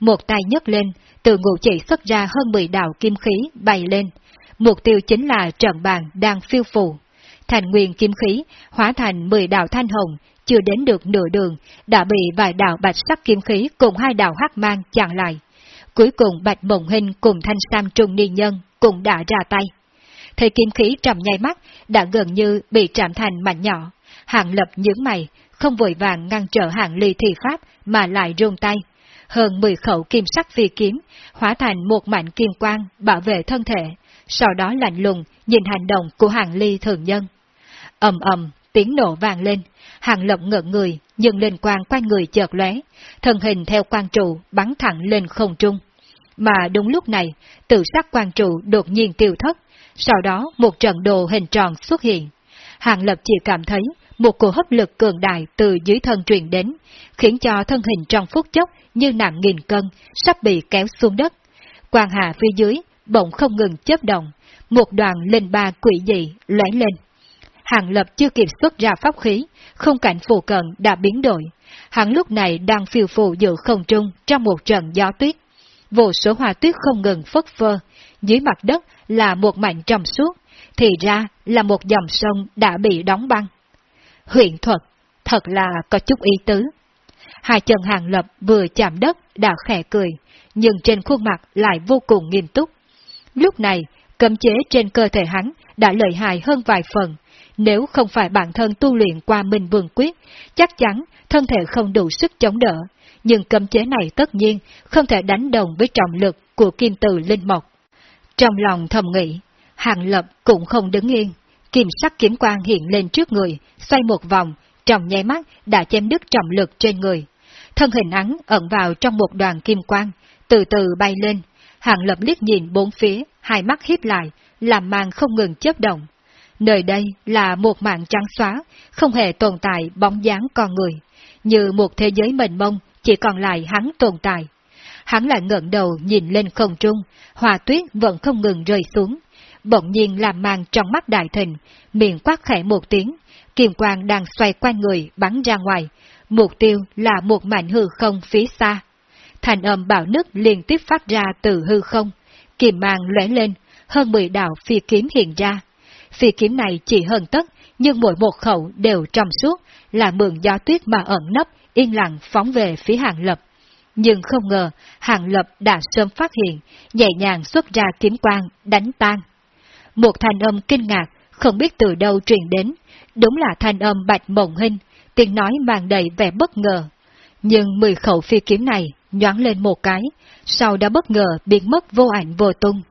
một tay nhấc lên, từ ngụ chỉ xuất ra hơn 10 đạo kim khí bay lên, mục tiêu chính là trận bàn đang phiêu phù. thành nguyên kim khí, hóa thành 10 đạo thanh hồng, chưa đến được nửa đường, đã bị vài đạo bạch sắc kim khí cùng hai đạo hắc mang chặn lại. Cuối cùng bạch mộng hình cùng thanh sam trung niên nhân cũng đã ra tay. Thấy kim khí trầm nháy mắt, đã gần như bị chạm thành mảnh nhỏ. Hạng lập những mày, không vội vàng ngăn trở hạng ly thi pháp mà lại rung tay. Hơn 10 khẩu kim sắc phi kiếm, hóa thành một mảnh kim quang bảo vệ thân thể, sau đó lạnh lùng nhìn hành động của hạng ly thường nhân. ầm ầm, tiếng nổ vang lên, hàng lộng ngợn người, nhưng lên quang quanh người chợt lóe, thân hình theo quang trụ bắn thẳng lên không trung. Mà đúng lúc này, tự sắc quang trụ đột nhiên tiêu thất, sau đó một trận đồ hình tròn xuất hiện. Hàng lập chỉ cảm thấy một cổ hấp lực cường đại từ dưới thân truyền đến, khiến cho thân hình trong phút chốc như nặng nghìn cân, sắp bị kéo xuống đất. Quang hà phía dưới, bỗng không ngừng chớp động, một đoàn linh ba quỷ dị lóe lên. Hàng lập chưa kịp xuất ra pháp khí, không cảnh phù cận đã biến đổi. Hắn lúc này đang phiêu phù giữa không trung trong một trận gió tuyết. Vô số hoa tuyết không ngừng phất phơ, dưới mặt đất là một mảnh trong suốt, thì ra là một dòng sông đã bị đóng băng. Huyện thuật, thật là có chút ý tứ. Hai chân hàng lập vừa chạm đất đã khẽ cười, nhưng trên khuôn mặt lại vô cùng nghiêm túc. Lúc này, cấm chế trên cơ thể hắn đã lợi hại hơn vài phần, nếu không phải bản thân tu luyện qua Minh Vương Quyết, chắc chắn thân thể không đủ sức chống đỡ, nhưng cấm chế này tất nhiên không thể đánh đồng với trọng lực của kim từ linh mộc. Trong lòng thầm nghĩ, Hàng Lập cũng không đứng yên, kim sắc kiếm quang hiện lên trước người, xoay một vòng, trong nháy mắt đã chém đứt trọng lực trên người. Thân hình hắn ẩn vào trong một đoàn kim quang, từ từ bay lên. Hàng Lập liếc nhìn bốn phía, hai mắt híp lại, làm màn không ngừng chớp động. Nơi đây là một mạng trắng xóa, không hề tồn tại bóng dáng con người, như một thế giới mênh mông, chỉ còn lại hắn tồn tại. Hắn lại ngẩng đầu nhìn lên không trung, hòa tuyết vẫn không ngừng rơi xuống. Bỗng nhiên làm màn trong mắt đại thịnh, miệng quát khẽ một tiếng, kiềm quang đang xoay quanh người bắn ra ngoài, mục tiêu là một mảnh hư không phía xa. Thành âm bạo nước liên tiếp phát ra từ hư không, kiềm mang lóe lên, hơn 10 đạo phi kiếm hiện ra. Phi kiếm này chỉ hơn tất, nhưng mỗi một khẩu đều trong suốt, là mượn gió tuyết mà ẩn nấp, yên lặng phóng về phía hàng lập. Nhưng không ngờ, hàng lập đã sớm phát hiện, nhẹ nhàng xuất ra kiếm quang, đánh tan. Một thanh âm kinh ngạc, không biết từ đâu truyền đến, đúng là thanh âm bạch mộng hình, tiếng nói mang đầy vẻ bất ngờ. Nhưng mười khẩu phi kiếm này nhoáng lên một cái, sau đã bất ngờ biến mất vô ảnh vô tung.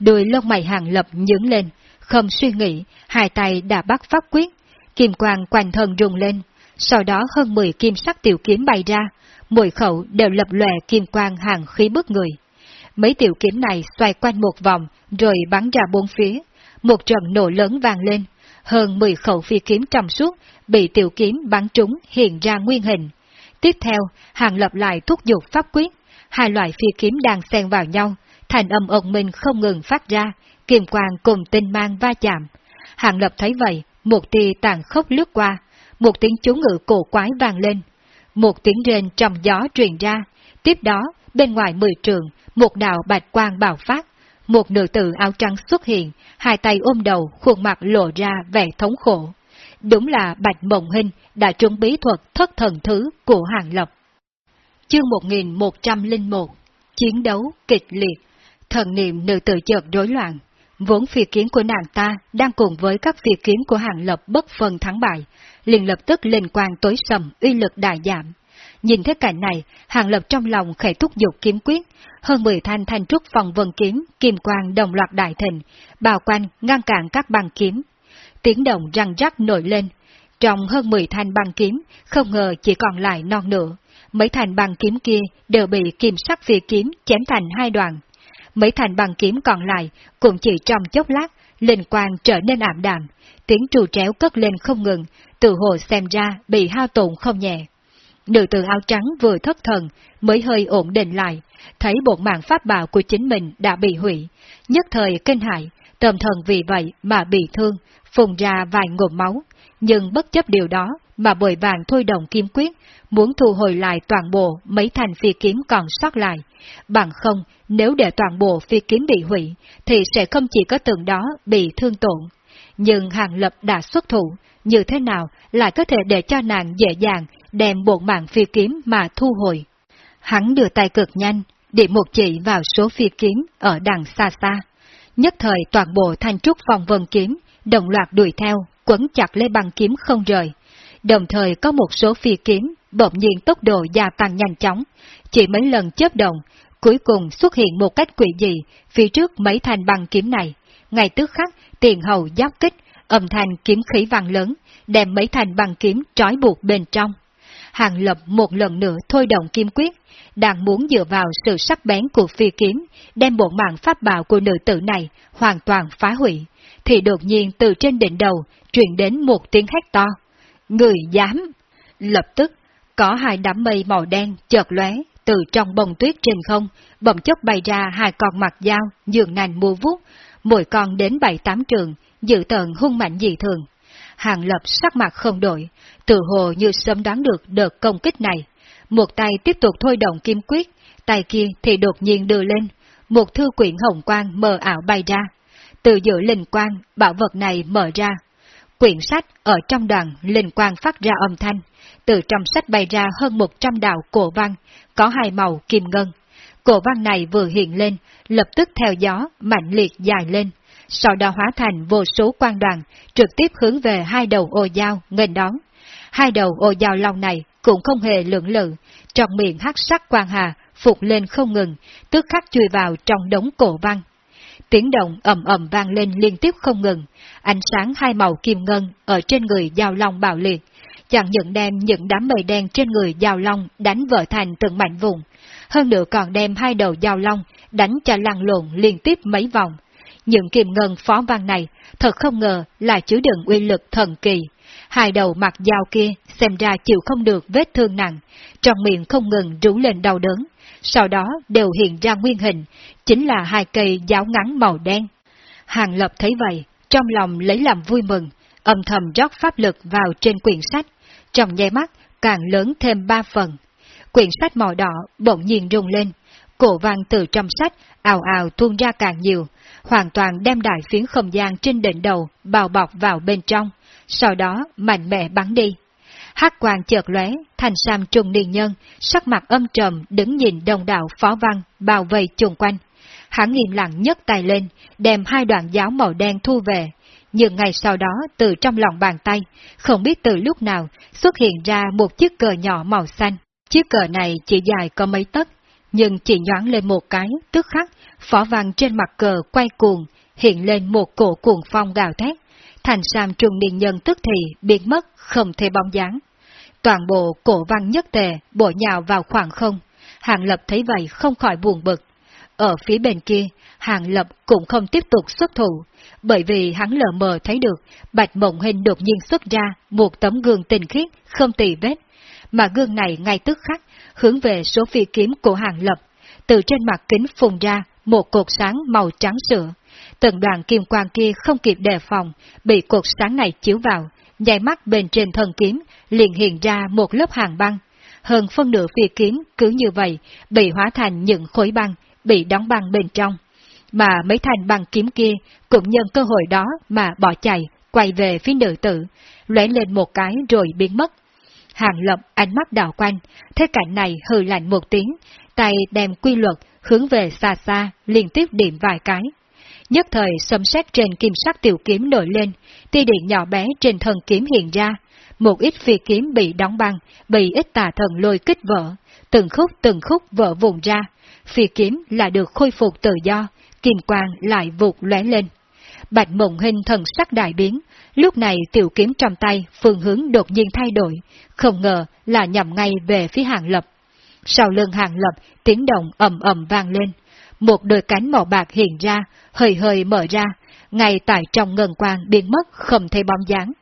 Đuôi lông mày hàng lập nhướng lên, không suy nghĩ, hai tay đã bắt pháp quyết, kim quang quanh thân rung lên, sau đó hơn 10 kim sắc tiểu kiếm bay ra, mỗi khẩu đều lập lòe kim quang hàng khí bức người. Mấy tiểu kiếm này xoay quanh một vòng, rồi bắn ra bốn phía, một trận nổ lớn vang lên, hơn 10 khẩu phi kiếm trong suốt bị tiểu kiếm bắn trúng hiện ra nguyên hình. Tiếp theo, hàng lập lại thúc giục pháp quyết, hai loại phi kiếm đang xen vào nhau, thành âm ồn minh không ngừng phát ra, kiềm quang cùng tinh mang va chạm. Hàng lập thấy vậy, một tia tàn khốc lướt qua, một tiếng chú ngự cổ quái vang lên. Một tiếng rên trong gió truyền ra, tiếp đó, bên ngoài mười trường, một đạo bạch quang bạo phát, một nữ tử áo trắng xuất hiện, hai tay ôm đầu, khuôn mặt lộ ra vẻ thống khổ. Đúng là Bạch Mộng Hình đã trúng bí thuật thất thần thứ của Hàng Lập. Chương 1101 Chiến đấu kịch liệt Thần niệm nữ tử chợt rối loạn. Vốn phi kiến của nàng ta đang cùng với các phi kiến của Hàng Lập bất phân thắng bại, liền lập tức lên quang tối sầm, uy lực đại giảm. Nhìn thấy cảnh này, Hàng Lập trong lòng khẽ thúc giục kiếm quyết, hơn 10 thanh thanh trúc phòng vân kiếm, kim quang đồng loạt đại thịnh, bào quanh ngăn cản các băng kiếm. Tiếng động răng rắc nổi lên, trong hơn 10 thanh băng kiếm, không ngờ chỉ còn lại non nửa. Mấy thanh băng kiếm kia đều bị kim sắc phi kiếm chém thành hai đoạn. Mấy thanh băng kiếm còn lại cũng chỉ trong chốc lát, linh quang trở nên ảm đạm, tiếng trù tréo cất lên không ngừng, từ hồ xem ra bị hao tổn không nhẹ. Nữ tử áo trắng vừa thất thần, mới hơi ổn định lại, thấy bộ mạng pháp bảo của chính mình đã bị hủy, nhất thời kinh hại, tâm thần vì vậy mà bị thương, phùng ra vài ngụm máu, nhưng bất chấp điều đó mà bồi vàng thôi đồng kiếm quyết, muốn thu hồi lại toàn bộ mấy thành phi kiếm còn sót lại. Bằng không, nếu để toàn bộ phi kiếm bị hủy, thì sẽ không chỉ có tượng đó bị thương tổn. nhưng Hàng Lập đã xuất thủ, như thế nào lại có thể để cho nàng dễ dàng đem bộ mạng phi kiếm mà thu hồi. Hắn đưa tay cực nhanh, điểm một chỉ vào số phi kiếm ở đằng xa xa. Nhất thời toàn bộ thanh trúc phòng vân kiếm, đồng loạt đuổi theo, quấn chặt lấy băng kiếm không rời. Đồng thời có một số phi kiếm bỗng nhiên tốc độ gia tăng nhanh chóng, chỉ mấy lần chớp động, cuối cùng xuất hiện một cách quỷ dị phía trước mấy thanh băng kiếm này. Ngay tức khắc, tiền hầu giáp kích, âm thanh kiếm khí vàng lớn, đem mấy thanh băng kiếm trói buộc bên trong. Hàng lập một lần nữa thôi động kim quyết, đang muốn dựa vào sự sắc bén của phi kiếm, đem bộ mạng pháp bảo của nữ tử này hoàn toàn phá hủy, thì đột nhiên từ trên đỉnh đầu truyền đến một tiếng hét to. Người dám! Lập tức, có hai đám mây màu đen chợt lóe từ trong bông tuyết trên không, bỗng chốc bay ra hai con mặt dao, dường nành mua vút, mỗi con đến bảy tám trường, dự tận hung mạnh dị thường. Hàng lập sắc mặt không đổi, tự hồ như sớm đoán được đợt công kích này. Một tay tiếp tục thôi động kim quyết, tay kia thì đột nhiên đưa lên, một thư quyển hồng quang mờ ảo bay ra. Từ giữa linh quang, bảo vật này mở ra. Quyển sách ở trong đoàn linh quang phát ra âm thanh, từ trong sách bay ra hơn 100 đạo cổ văn, có hai màu kim ngân. Cổ văn này vừa hiện lên, lập tức theo gió, mạnh liệt dài lên, sau đó hóa thành vô số quan đoàn, trực tiếp hướng về hai đầu ô dao, nghênh đón. Hai đầu ô dao long này cũng không hề lưỡng lự, trong miệng hắc sắc quang hà, phục lên không ngừng, tức khắc chui vào trong đống cổ văn. Tiếng động ầm ầm vang lên liên tiếp không ngừng, ánh sáng hai màu kim ngân ở trên người dao long bạo liệt, chẳng những đem những đám mây đen trên người dao long đánh vỡ thành từng mảnh vùng, hơn nữa còn đem hai đầu dao long đánh cho lăn lộn liên tiếp mấy vòng. Những kiềm ngân phó văn này thật không ngờ là chứa đựng uy lực thần kỳ. Hai đầu mặt dao kia xem ra chịu không được vết thương nặng, trong miệng không ngừng rú lên đau đớn, sau đó đều hiện ra nguyên hình, chính là hai cây giáo ngắn màu đen. Hàng Lập thấy vậy, trong lòng lấy làm vui mừng, âm thầm rót pháp lực vào trên quyển sách, trong nháy mắt càng lớn thêm ba phần. Quyển sách màu đỏ bỗng nhiên rung lên, cổ văn từ trong sách ào ào tuôn ra càng nhiều, hoàn toàn đem đại phiến không gian trên đỉnh đầu bao bọc vào bên trong, sau đó mạnh mẽ bắn đi. Hắc quang chợt lóe, thành sam trùng niên nhân, sắc mặt âm trầm đứng nhìn đồng đạo phó văn, bao vây chung quanh. Hắn nghiêm lặng nhấc tay lên, đem hai đoạn giáo màu đen thu về, nhưng ngày sau đó từ trong lòng bàn tay, không biết từ lúc nào xuất hiện ra một chiếc cờ nhỏ màu xanh. Chiếc cờ này chỉ dài có mấy tấc, nhưng chỉ nhoáng lên một cái, tức khắc, phỏ vàng trên mặt cờ quay cuồng, hiện lên một cổ cuồng phong gào thét. Thành sam trung niên nhân tức thì biến mất, không thể bóng dáng. Toàn bộ cổ văn nhất tề bổ nhào vào khoảng không. Hàng Lập thấy vậy không khỏi buồn bực. Ở phía bên kia, Hàng Lập cũng không tiếp tục xuất thủ, bởi vì hắn lờ mờ thấy được Bạch Mộng Hình đột nhiên xuất ra một tấm gương tinh khiết, không tì vết, mà gương này ngay tức khắc hướng về số phi kiếm của Hàng Lập, từ trên mặt kính phùng ra một cột sáng màu trắng sữa. Từng đoàn kim quang kia không kịp đề phòng, bị cột sáng này chiếu vào, nhảy mắt bên trên thân kiếm liền hiện ra một lớp hàng băng. Hơn phân nửa phi kiếm cứ như vậy bị hóa thành những khối băng, bị đóng băng bên trong mà mấy thanh băng kiếm kia cũng nhân cơ hội đó mà bỏ chạy, quay về phía nữ tử, lóe lên một cái rồi biến mất. Hàng lập ánh mắt đảo quanh, thế cảnh này hừ lạnh một tiếng, tay đem quy luật hướng về xa xa, liên tiếp điểm vài cái. Nhất thời xâm xét trên kim sắc tiểu kiếm nổi lên, tia điện nhỏ bé trên thân kiếm hiện ra, một ít phi kiếm bị đóng băng, bị ít tà thần lôi kích vỡ, từng khúc từng khúc vỡ vùng ra, phi kiếm là được khôi phục tự do, kim quang lại vụt lóe lên. Bạch mộng hình thần sắc đại biến, lúc này tiểu kiếm trong tay phương hướng đột nhiên thay đổi, không ngờ là nhằm ngay về phía hàng lập. Sau lưng hàng lập, tiếng động ầm ầm vang lên, một đôi cánh màu bạc hiện ra, hơi hơi mở ra, ngay tại trong ngân quang biến mất không thấy bóng dáng.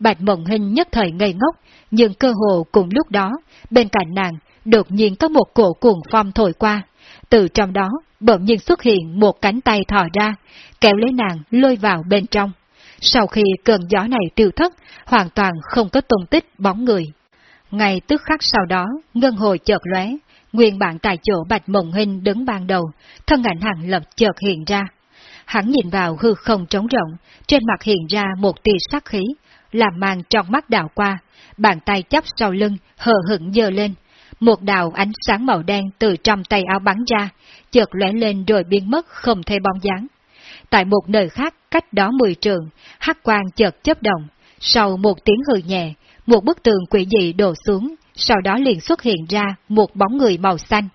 Bạch mộng hình nhất thời ngây ngốc, nhưng cơ hồ cùng lúc đó, bên cạnh nàng, đột nhiên có một cổ cuồng phong thổi qua. Từ trong đó, bỗng nhiên xuất hiện một cánh tay thò ra, kéo lấy nàng lôi vào bên trong. Sau khi cơn gió này tiêu thất, hoàn toàn không có tung tích bóng người. Ngay tức khắc sau đó, ngân hồi chợt lóe, nguyên bản tại chỗ bạch mộng hình đứng ban đầu, thân ảnh hàng lập chợt hiện ra. Hắn nhìn vào hư không trống rộng, trên mặt hiện ra một tia sắc khí, làm màn trong mắt đảo qua, bàn tay chấp sau lưng, hờ hững dơ lên. Một đạo ánh sáng màu đen từ trong tay áo bắn ra, chợt lóe lên rồi biến mất không thấy bóng dáng. Tại một nơi khác, cách đó mười trường, hắc quang chợt chớp động, sau một tiếng hừ nhẹ, một bức tường quỷ dị đổ xuống, sau đó liền xuất hiện ra một bóng người màu xanh,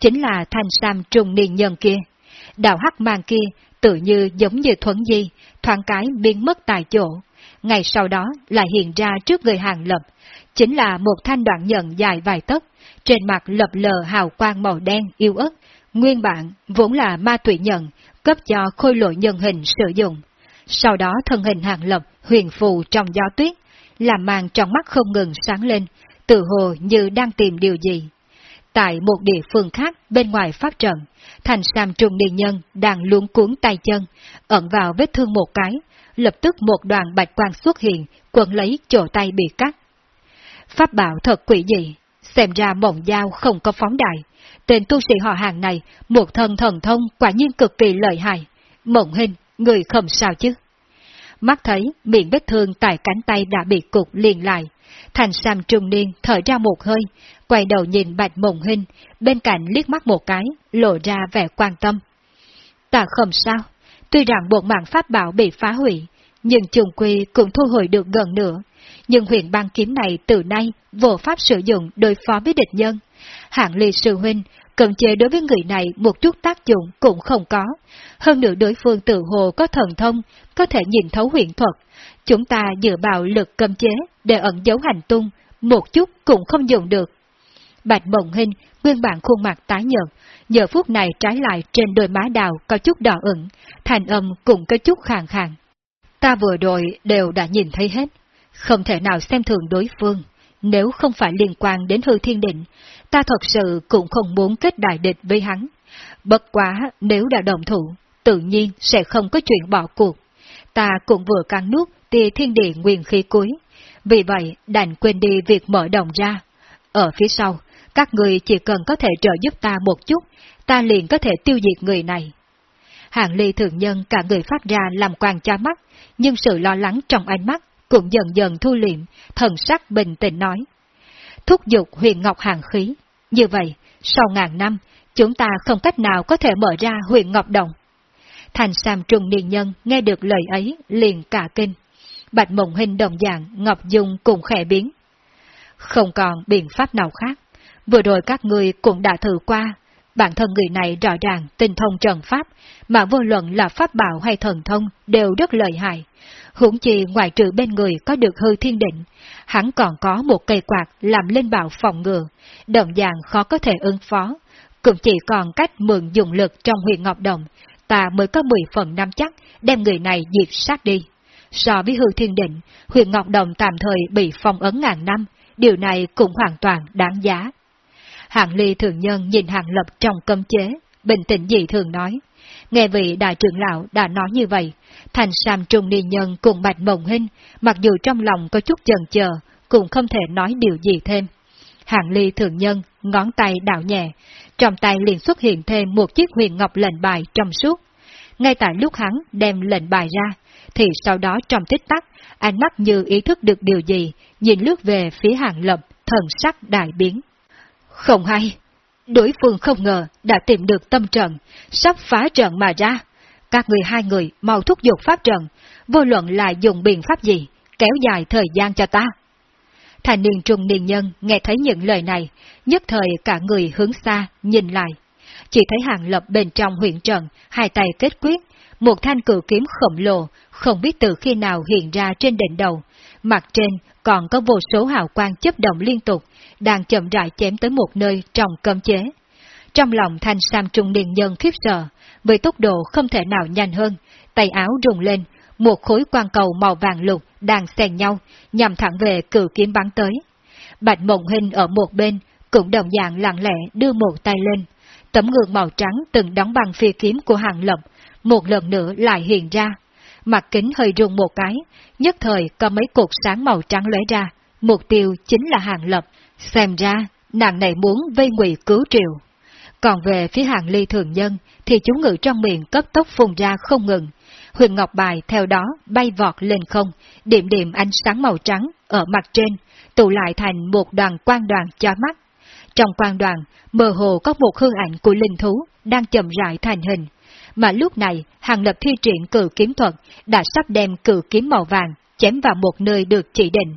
chính là thanh sam trùng niên nhân kia. Đạo hắc mang kia tự như giống như thuấn di, thoáng cái biến mất tại chỗ. Ngày sau đó lại hiện ra trước người hàng lập, chính là một thanh đoạn nhận dài vài tấc, trên mặt lập lờ hào quang màu đen yêu ớt, nguyên bản vốn là ma tụy nhận, cấp cho khôi lội nhân hình sử dụng. Sau đó thân hình hàng lập huyền phù trong gió tuyết, làm màn trong mắt không ngừng sáng lên, tự hồ như đang tìm điều gì. Tại một địa phương khác bên ngoài pháp trận, thành sam trung niên nhân đang luống cuốn tay chân, ẩn vào vết thương một cái, lập tức một đoàn bạch quang xuất hiện, quần lấy chỗ tay bị cắt. Pháp bảo thật quỷ dị, xem ra mộng dao không có phóng đại. Tên tu sĩ họ hàng này, một thân thần thông quả nhiên cực kỳ lợi hại. Mộng hình, người không sao chứ. Mắt thấy miệng vết thương tại cánh tay đã bị cục liền lại. Thành Sam trung niên thở ra một hơi, quay đầu nhìn bạch mộng hình, bên cạnh liếc mắt một cái, lộ ra vẻ quan tâm. Ta không sao, tuy rằng bộ mạng pháp bảo bị phá hủy, nhưng trùng quy cũng thu hồi được gần nữa. Nhưng huyền băng kiếm này từ nay vô pháp sử dụng đối phó với địch nhân. Hạng ly sư huynh, cần chế đối với người này một chút tác dụng cũng không có. Hơn nữa đối phương tự hồ có thần thông, có thể nhìn thấu huyện thuật. Chúng ta dựa vào lực cầm chế để ẩn giấu hành tung, một chút cũng không dùng được. Bạch Mộng Hình, nguyên bản khuôn mặt tái nhợt, giờ phút này trái lại trên đôi má đào có chút đỏ ửng, thành âm cũng có chút khàn khàn. Ta vừa rồi đều đã nhìn thấy hết, không thể nào xem thường đối phương, nếu không phải liên quan đến hư thiên định, ta thật sự cũng không muốn kết đại địch với hắn. Bất quá nếu đã đồng thủ, tự nhiên sẽ không có chuyện bỏ cuộc. Ta cũng vừa cắn nuốt tia thiên địa nguyên khí cuối, vì vậy đành quên đi việc mở đồng ra. Ở phía sau, các người chỉ cần có thể trợ giúp ta một chút, ta liền có thể tiêu diệt người này. Hàng ly thường nhân cả người phát ra làm quan cha mắt, nhưng sự lo lắng trong ánh mắt cũng dần dần thu liệm, thần sắc bình tĩnh nói. Thúc giục huyền ngọc hàng khí. Như vậy, sau ngàn năm, chúng ta không cách nào có thể mở ra huyền ngọc đồng. Thành Sam trùng Niên Nhân nghe được lời ấy liền cả kinh. Bạch Mộng Hình đồng dạng Ngọc Dung cùng khẽ biến. Không còn biện pháp nào khác. Vừa rồi các người cũng đã thử qua. Bản thân người này rõ ràng tinh thông trần pháp, mà vô luận là pháp bảo hay thần thông đều rất lợi hại. Hưởng chi ngoại trừ bên người có được hư thiên định, hắn còn có một cây quạt làm lên bảo phòng ngừa, đồng dạng khó có thể ứng phó. Cũng chỉ còn cách mượn dùng lực trong huyện Ngọc Đồng, ta mới có 10 phần năm chắc đem người này diệt sát đi. So với hư thiên định, huyện Ngọc Đồng tạm thời bị phong ấn ngàn năm, điều này cũng hoàn toàn đáng giá. Hạng ly thường nhân nhìn hàng lập trong cấm chế, bình tĩnh dị thường nói. Nghe vị đại trưởng lão đã nói như vậy, thành sam trung niên nhân cùng bạch mộng hình, mặc dù trong lòng có chút chần chờ, cũng không thể nói điều gì thêm. Hạng ly thượng nhân, ngón tay đảo nhẹ, trong tay liền xuất hiện thêm một chiếc huyền ngọc lệnh bài trong suốt. Ngay tại lúc hắn đem lệnh bài ra, thì sau đó trong tích tắc, ánh mắt như ý thức được điều gì, nhìn lướt về phía hàng lập, thần sắc đại biến. Không hay, đối phương không ngờ đã tìm được tâm trận, sắp phá trận mà ra. Các người hai người mau thúc giục pháp trận, vô luận là dùng biện pháp gì, kéo dài thời gian cho ta. Thành niên trung niên nhân nghe thấy những lời này, nhất thời cả người hướng xa, nhìn lại. Chỉ thấy hàng lập bên trong huyện trận, hai tay kết quyết, một thanh cử kiếm khổng lồ, không biết từ khi nào hiện ra trên đỉnh đầu. Mặt trên còn có vô số hào quang chấp động liên tục, đang chậm rãi chém tới một nơi trong cấm chế. Trong lòng thanh sam trung niên nhân khiếp sợ, với tốc độ không thể nào nhanh hơn, tay áo rùng lên, một khối quang cầu màu vàng lục đang xen nhau, nhằm thẳng về cử kiếm bắn tới. Bạch mộng hình ở một bên, cũng đồng dạng lặng lẽ đưa một tay lên. Tấm gương màu trắng từng đóng bằng phi kiếm của hàng lập, một lần nữa lại hiện ra. Mặt kính hơi rung một cái, nhất thời có mấy cột sáng màu trắng lóe ra, mục tiêu chính là hàng lập. Xem ra, nàng này muốn vây ngụy cứu triều. Còn về phía hàng ly thường nhân, thì chú ngự trong miệng cấp tốc phun ra không ngừng. Huyền Ngọc Bài theo đó bay vọt lên không, điểm điểm ánh sáng màu trắng ở mặt trên, tụ lại thành một đoàn quang đoàn cho mắt. Trong quang đoàn, mơ hồ có một hương ảnh của linh thú đang chậm rãi thành hình. Mà lúc này, hàng lập thi triển cử kiếm thuật đã sắp đem cử kiếm màu vàng chém vào một nơi được chỉ định.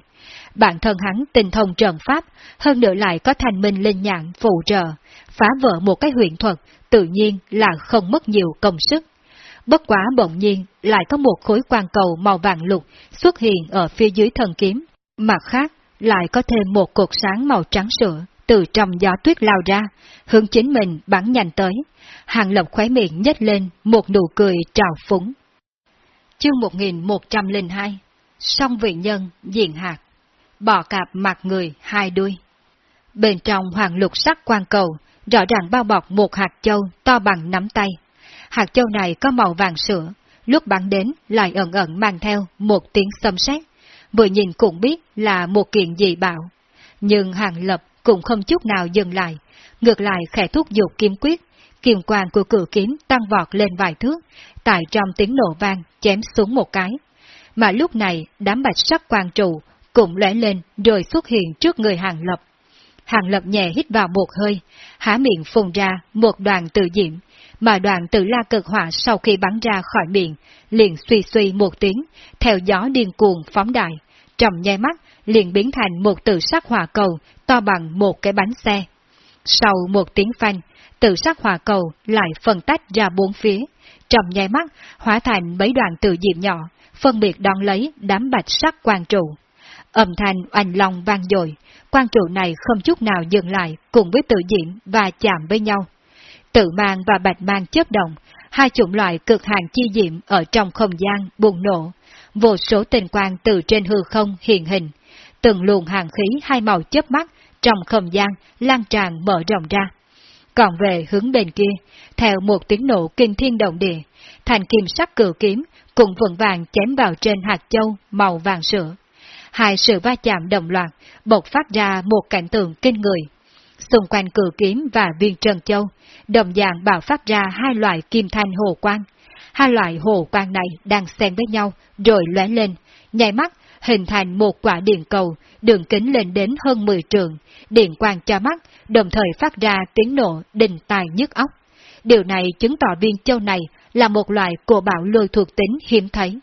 Bản thân hắn tinh thông trận pháp, hơn nữa lại có thành minh linh nhãn phụ trợ, phá vỡ một cái huyện thuật, tự nhiên là không mất nhiều công sức. Bất quá bỗng nhiên lại có một khối quan cầu màu vàng lục xuất hiện ở phía dưới thần kiếm, mặt khác lại có thêm một cột sáng màu trắng sữa từ trong gió tuyết lao ra, hướng chính mình bắn nhanh tới. Hàng Lập khóe miệng nhếch lên một nụ cười trào phúng. Chương 1102 Song vị nhân, diện hạt Bò cạp mặt người, hai đuôi Bên trong hoàng lục sắc quang cầu, rõ ràng bao bọc một hạt châu to bằng nắm tay. Hạt châu này có màu vàng sữa, lúc bắn đến lại ẩn ẩn mang theo một tiếng xâm xét, vừa nhìn cũng biết là một kiện dị bảo. Nhưng hàng lập cũng không chút nào dừng lại, ngược lại khẽ thúc giục kiếm quyết, kiềm quang của cử kiếm tăng vọt lên vài thước, tại trong tiếng nổ vang chém xuống một cái. Mà lúc này đám bạch sắc quang trụ cũng lóe lên rồi xuất hiện trước người hàng lập. Hàng lập nhẹ hít vào một hơi, há miệng phun ra một đoàn tự diễm, mà đoàn tự la cực hỏa sau khi bắn ra khỏi miệng, liền suy suy một tiếng, theo gió điên cuồng phóng đại, trong nháy mắt liền biến thành một tự sắc hỏa cầu to bằng một cái bánh xe. Sau một tiếng phanh, tự sắc hỏa cầu lại phân tách ra bốn phía, trong nháy mắt hóa thành mấy đoàn tự diệm nhỏ, phân biệt đón lấy đám bạch sắc quan trụ. Âm thanh oanh long vang dội, quan trụ này không chút nào dừng lại cùng với tự diệm và chạm với nhau. Tự mang và bạch mang chớp động, hai chủng loại cực hạn chi diệm ở trong không gian bùng nổ, vô số tình quang từ trên hư không hiện hình, từng luồng hàng khí hai màu chớp mắt trong không gian lan tràn mở rộng ra. Còn về hướng bên kia, theo một tiếng nổ kinh thiên động địa, thành kim sắc cử kiếm cùng vững vàng chém vào trên hạt châu màu vàng sữa. Hai sự va chạm đồng loạt, bộc phát ra một cảnh tượng kinh người. Xung quanh cử kiếm và viên trần châu, đồng dạng bạo phát ra hai loại kim thanh hồ quang. Hai loại hồ quang này đang xen với nhau, rồi lóe lên, nhảy mắt hình thành một quả điện cầu, đường kính lên đến hơn 10 trường, điện quang cho mắt, đồng thời phát ra tiếng nổ đình tài nhức óc. Điều này chứng tỏ viên châu này là một loại cổ bảo lôi thuộc tính hiếm thấy.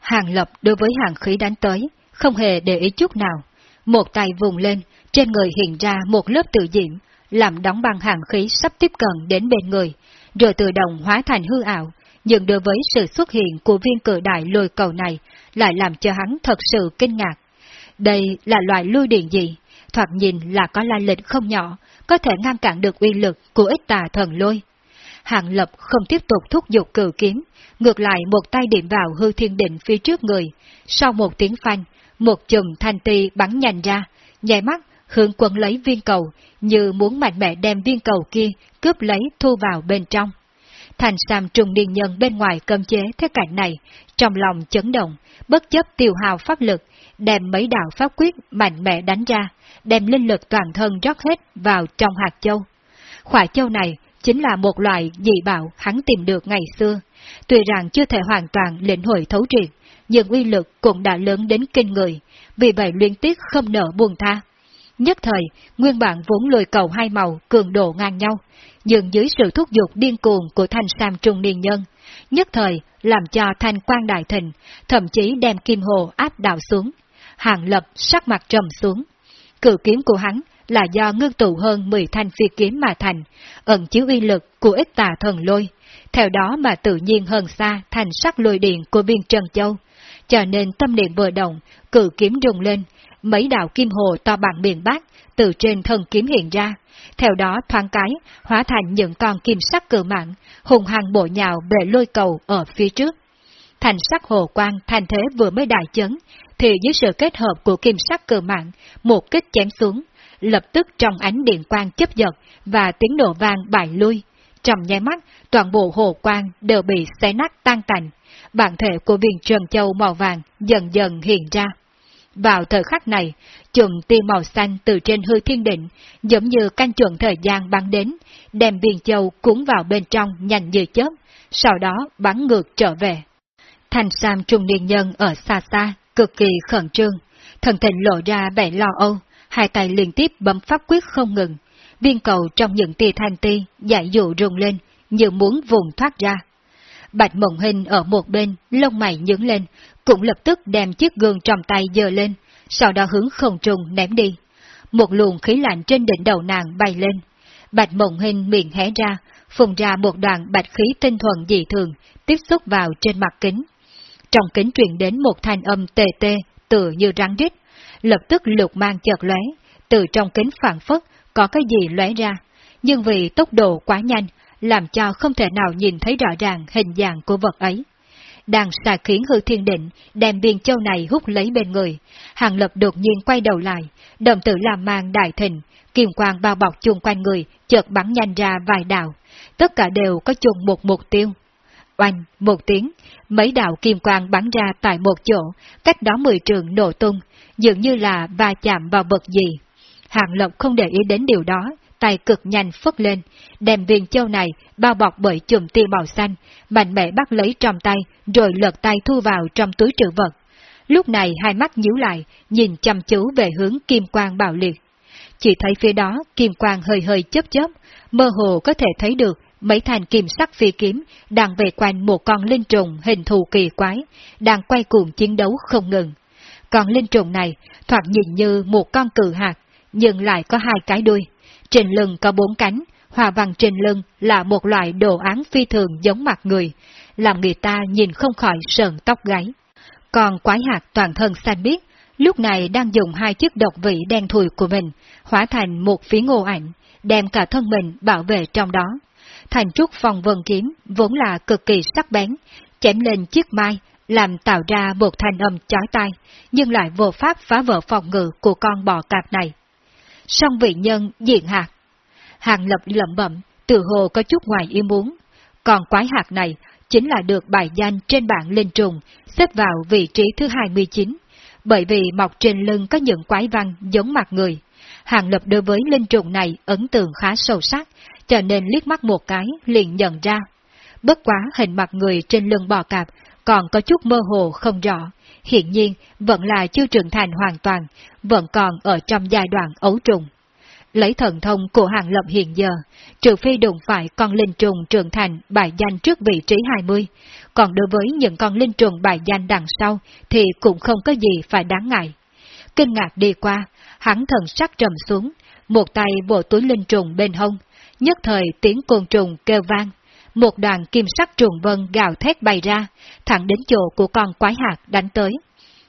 Hàng lập đối với hàng khí đánh tới, không hề để ý chút nào. Một tay vùng lên, trên người hiện ra một lớp tự diễm, làm đóng băng hàng khí sắp tiếp cận đến bên người, rồi tự động hóa thành hư ảo, nhưng đối với sự xuất hiện của viên cử đại lôi cầu này lại làm cho hắn thật sự kinh ngạc. Đây là loại lôi điện gì? Thoạt nhìn là có la lịch không nhỏ, có thể ngăn cản được uy lực của ít tà thần lôi. hạng lập không tiếp tục thúc giục cử kiếm, ngược lại một tay điểm vào hư thiên định phía trước người. Sau một tiếng phanh, một chùm thanh ti bắn nhanh ra, nhảy mắt hướng quân lấy viên cầu, như muốn mạnh mẽ đem viên cầu kia cướp lấy thu vào bên trong. Thành Sam trùng điền nhân bên ngoài cơm chế thế cảnh này, trong lòng chấn động, bất chấp tiêu hào pháp lực, đem mấy đạo pháp quyết mạnh mẽ đánh ra, đem linh lực toàn thân rót hết vào trong hạt châu. Khỏa châu này chính là một loại dị bảo hắn tìm được ngày xưa, tuy rằng chưa thể hoàn toàn lĩnh hội thấu triệt, nhưng uy lực cũng đã lớn đến kinh người, vì vậy liên tiếp không nở buồn tha. Nhất thời, nguyên bản vốn lùi cầu hai màu cường độ ngang nhau, nhưng dưới sự thúc giục điên cuồng của thanh sam trung niên nhân, nhất thời làm cho thanh quan đại thịnh, thậm chí đem kim hồ áp đảo xuống. Hàng lập sắc mặt trầm xuống. Cử kiếm của hắn là do ngưng tụ hơn 10 thanh phi kiếm mà thành, ẩn chứa uy lực của ít tà thần lôi, theo đó mà tự nhiên hơn xa thành sắc lôi điện của biên Trần Châu. Cho nên tâm niệm vừa động, cử kiếm rung lên, mấy đạo kim hồ to bằng miền bát từ trên thân kiếm hiện ra, theo đó thoáng cái, hóa thành những con kim sắc cự mạng, hùng hăng bộ nhào về lôi cầu ở phía trước. Thành sắc hồ quang thành thế vừa mới đại chấn, thì dưới sự kết hợp của kim sắc cự mạng, một kích chém xuống, lập tức trong ánh điện quang chấp giật và tiếng nổ vang bại lui. Trong nháy mắt, toàn bộ hồ quang đều bị xé nát tan tành, bản thể của viên trần châu màu vàng dần dần hiện ra. Vào thời khắc này, chùm tia màu xanh từ trên hư thiên định, giống như canh chuẩn thời gian bắn đến, đem viên châu cuốn vào bên trong nhanh như chớp, sau đó bắn ngược trở về. Thành Sam trung niên nhân ở xa xa, cực kỳ khẩn trương, thần thịnh lộ ra vẻ lo âu, hai tay liên tiếp bấm pháp quyết không ngừng. Viên cầu trong những tia thanh ti dại dụ rung lên, như muốn vùng thoát ra. Bạch Mộng Hình ở một bên, lông mày nhướng lên, cũng lập tức đem chiếc gương trong tay dơ lên, sau đó hướng không trùng ném đi. Một luồng khí lạnh trên đỉnh đầu nàng bay lên. Bạch Mộng Hình miệng hé ra, phùng ra một đoạn bạch khí tinh thuần dị thường, tiếp xúc vào trên mặt kính. Trong kính truyền đến một thanh âm tê tê, tựa như rắn rít, lập tức lục mang chợt lóe, từ trong kính phản phất, có cái gì lóe ra, nhưng vì tốc độ quá nhanh, làm cho không thể nào nhìn thấy rõ ràng hình dạng của vật ấy. Đang xà khiến hư thiên định, đem viên châu này hút lấy bên người, hàng lập đột nhiên quay đầu lại, đồng tử làm mang đại thịnh, kiềm quang bao bọc chung quanh người, chợt bắn nhanh ra vài đạo, tất cả đều có chung một mục tiêu. Oanh, một tiếng, mấy đạo kim quang bắn ra tại một chỗ, cách đó mười trường nổ tung, dường như là va chạm vào vật gì. Hàng Lộc không để ý đến điều đó, tay cực nhanh phất lên, đem viên châu này bao bọc bởi chùm tia màu xanh, mạnh mẽ bắt lấy trong tay, rồi lật tay thu vào trong túi trữ vật. Lúc này hai mắt nhíu lại, nhìn chăm chú về hướng kim quang bạo liệt. Chỉ thấy phía đó kim quang hơi hơi chớp chớp, mơ hồ có thể thấy được mấy thanh kim sắc phi kiếm đang về quanh một con linh trùng hình thù kỳ quái, đang quay cuồng chiến đấu không ngừng. còn linh trùng này thoạt nhìn như một con cự hạt, nhưng lại có hai cái đuôi. Trên lưng có bốn cánh, hòa văn trên lưng là một loại đồ án phi thường giống mặt người, làm người ta nhìn không khỏi sờn tóc gáy. Còn quái hạt toàn thân xanh biếc, lúc này đang dùng hai chiếc độc vị đen thùi của mình, hóa thành một phía ngô ảnh, đem cả thân mình bảo vệ trong đó. Thành trúc phòng vân kiếm vốn là cực kỳ sắc bén, chém lên chiếc mai, làm tạo ra một thanh âm chói tai, nhưng lại vô pháp phá vỡ phòng ngự của con bò cạp này. Song vị nhân diện hạt. Hàng lập lẩm bẩm, tự hồ có chút ngoài ý muốn. Còn quái hạt này chính là được bài danh trên bảng linh trùng, xếp vào vị trí thứ 29, bởi vì mọc trên lưng có những quái văn giống mặt người. Hàng lập đối với linh trùng này ấn tượng khá sâu sắc, cho nên liếc mắt một cái liền nhận ra. Bất quá hình mặt người trên lưng bò cạp còn có chút mơ hồ không rõ, hiện nhiên vẫn là chưa trưởng thành hoàn toàn, vẫn còn ở trong giai đoạn ấu trùng. Lấy thần thông của hàng lập hiện giờ, trừ phi đụng phải con linh trùng trưởng thành bài danh trước vị trí 20, còn đối với những con linh trùng bài danh đằng sau thì cũng không có gì phải đáng ngại. Kinh ngạc đi qua, hắn thần sắc trầm xuống, một tay bộ túi linh trùng bên hông, nhất thời tiếng côn trùng kêu vang, một đoàn kim sắc trùng vân gào thét bay ra, thẳng đến chỗ của con quái hạt đánh tới.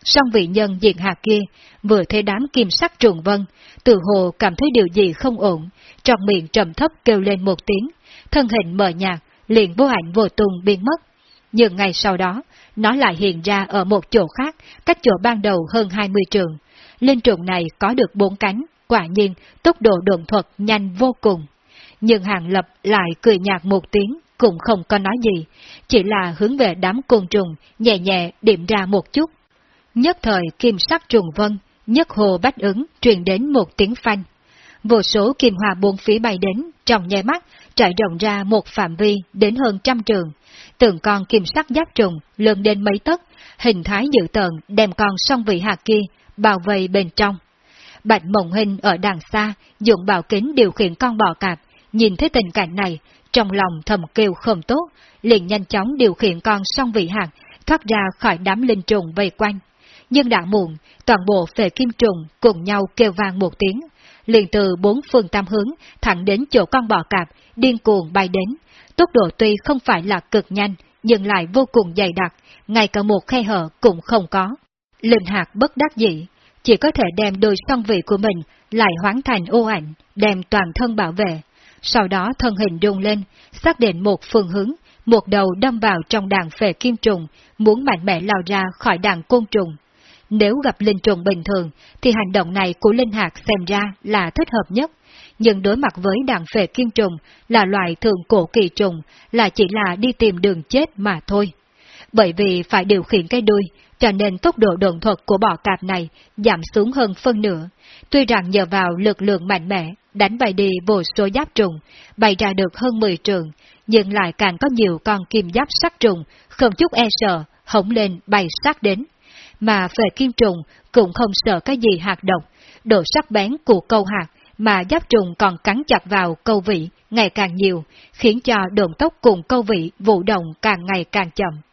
Song vị nhân diện hạt kia, vừa thấy đám kim sắc trùng vân, từ hồ cảm thấy điều gì không ổn, trong miệng trầm thấp kêu lên một tiếng, thân hình mờ nhạt, liền vô ảnh vô tung biến mất. Nhưng ngày sau đó, nó lại hiện ra ở một chỗ khác, cách chỗ ban đầu hơn 20 trường. Linh trùng này có được bốn cánh, quả nhiên tốc độ độn thuật nhanh vô cùng. Nhưng Hàng Lập lại cười nhạt một tiếng, cũng không có nói gì, chỉ là hướng về đám côn trùng, nhẹ nhẹ điểm ra một chút. Nhất thời kim sắc trùng vân, nhất hồ bách ứng truyền đến một tiếng phanh. Vô số kim hòa buôn phía bay đến, trong nháy mắt, trải rộng ra một phạm vi đến hơn trăm trường. Từng con kim sắc giáp trùng lớn đến mấy tấc, hình thái dự tợn đem con song vị hạt kia bao vây bên trong. Bạch Mộng Hình ở đằng xa, dùng bảo kính điều khiển con bò cạp, nhìn thấy tình cảnh này, trong lòng thầm kêu không tốt, liền nhanh chóng điều khiển con song vị hạt thoát ra khỏi đám linh trùng vây quanh. Nhưng đã muộn, toàn bộ phệ kim trùng cùng nhau kêu vang một tiếng, liền từ bốn phương tam hướng thẳng đến chỗ con bò cạp, điên cuồng bay đến. Tốc độ tuy không phải là cực nhanh, nhưng lại vô cùng dày đặc, ngay cả một khe hở cũng không có. Linh hạt bất đắc dĩ, chỉ có thể đem đôi song vị của mình lại hoán thành ô ảnh, đem toàn thân bảo vệ, sau đó thân hình rung lên, xác định một phương hướng, một đầu đâm vào trong đàn phệ kim trùng, muốn mạnh mẽ lao ra khỏi đàn côn trùng. Nếu gặp linh trùng bình thường, thì hành động này của linh hạt xem ra là thích hợp nhất, nhưng đối mặt với đàn phệ kim trùng là loại thường cổ kỳ trùng, là chỉ là đi tìm đường chết mà thôi bởi vì phải điều khiển cái đuôi, cho nên tốc độ độn thuật của bọ cạp này giảm xuống hơn phân nửa. Tuy rằng nhờ vào lực lượng mạnh mẽ, đánh bay đi vô số giáp trùng, bay ra được hơn 10 trường, nhưng lại càng có nhiều con kim giáp sắc trùng, không chút e sợ, hổng lên bay sát đến. Mà về kim trùng cũng không sợ cái gì hạt độc, độ sắc bén của câu hạt mà giáp trùng còn cắn chặt vào câu vị ngày càng nhiều, khiến cho đường tốc cùng câu vị vụ động càng ngày càng chậm.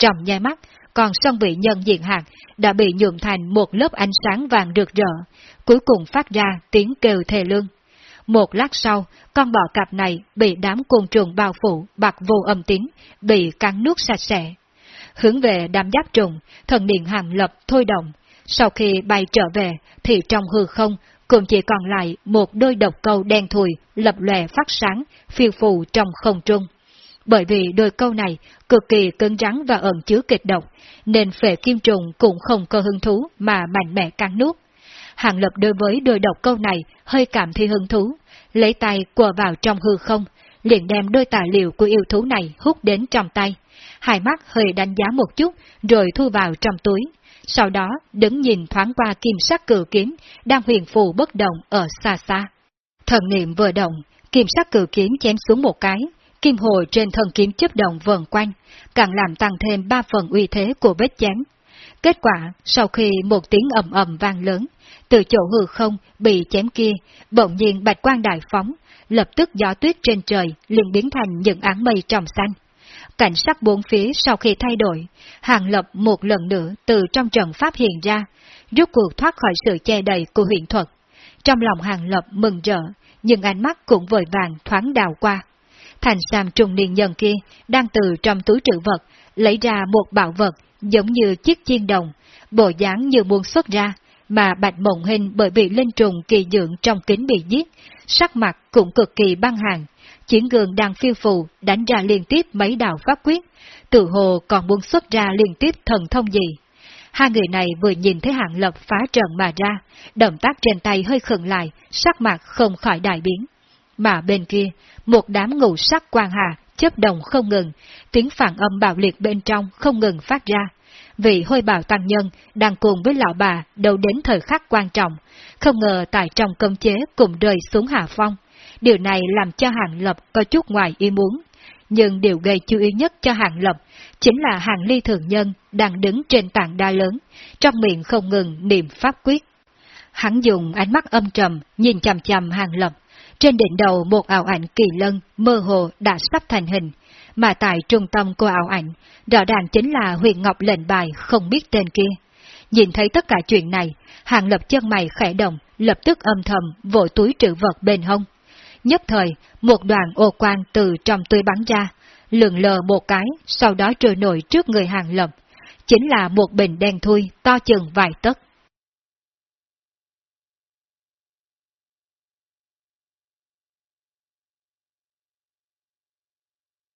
Trong nhai mắt, còn song vị nhân diện hạt đã bị nhuộm thành một lớp ánh sáng vàng rực rỡ, cuối cùng phát ra tiếng kêu thề lương. Một lát sau, con bò cạp này bị đám côn trùng bao phủ bạc vô âm tín, bị cắn nuốt sạch sẽ. Hướng về đám giáp trùng, thần điện hàng lập thôi động. Sau khi bay trở về, thì trong hư không cũng chỉ còn lại một đôi độc câu đen thùi lập lòe phát sáng, phiêu phù trong không trung. Bởi vì đôi câu này cực kỳ cứng rắn và ẩn chứa kịch độc, nên phệ kim trùng cũng không có hứng thú mà mạnh mẽ cắn nuốt. Hàng lập đối với đôi độc câu này hơi cảm thấy hứng thú, lấy tay quờ vào trong hư không, liền đem đôi tài liệu của yêu thú này hút đến trong tay. Hai mắt hơi đánh giá một chút, rồi thu vào trong túi. Sau đó, đứng nhìn thoáng qua kim sắc cử kiếm, đang huyền phù bất động ở xa xa. Thần niệm vừa động, kim sắc cử kiếm chém xuống một cái, kim hồi trên thân kiếm chấp động vần quanh, càng làm tăng thêm ba phần uy thế của vết chém. Kết quả, sau khi một tiếng ầm ầm vang lớn, từ chỗ hư không bị chém kia, bỗng nhiên bạch quang đại phóng, lập tức gió tuyết trên trời liền biến thành những áng mây tròng xanh. Cảnh sắc bốn phía sau khi thay đổi, hàng lập một lần nữa từ trong trận pháp hiện ra, rút cuộc thoát khỏi sự che đầy của huyện thuật. Trong lòng hàng lập mừng rỡ, nhưng ánh mắt cũng vội vàng thoáng đào qua. Thành Sam trùng niên nhân kia đang từ trong túi trữ vật lấy ra một bảo vật giống như chiếc chiên đồng, bộ dáng như buông xuất ra, mà bạch mộng hình bởi vì linh trùng kỳ dưỡng trong kính bị giết, sắc mặt cũng cực kỳ băng hàng, chiến gương đang phiêu phù đánh ra liên tiếp mấy đạo pháp quyết, tự hồ còn muốn xuất ra liên tiếp thần thông gì. Hai người này vừa nhìn thấy hạng lập phá trận mà ra, động tác trên tay hơi khựng lại, sắc mặt không khỏi đại biến. Mà bên kia, một đám ngũ sắc quang hà, chấp đồng không ngừng, tiếng phản âm bạo liệt bên trong không ngừng phát ra. Vị hôi bào tăng nhân đang cùng với lão bà đầu đến thời khắc quan trọng, không ngờ tại trong công chế cùng rơi xuống hạ phong. Điều này làm cho hạng Lập có chút ngoài ý muốn. Nhưng điều gây chú ý nhất cho hạng Lập chính là Hàng Ly Thường Nhân đang đứng trên tảng đa lớn, trong miệng không ngừng niệm pháp quyết. Hắn dùng ánh mắt âm trầm nhìn chằm chằm Hàng Lập, trên đỉnh đầu một ảo ảnh kỳ lân mơ hồ đã sắp thành hình, mà tại trung tâm của ảo ảnh, rõ ràng chính là huyền ngọc lệnh bài không biết tên kia. Nhìn thấy tất cả chuyện này, hàng lập chân mày khẽ động, lập tức âm thầm vội túi trữ vật bên hông. Nhất thời, một đoàn ô quang từ trong tươi bắn ra, lượn lờ một cái, sau đó trôi nổi trước người hàng lập. Chính là một bình đen thui, to chừng vài tấc.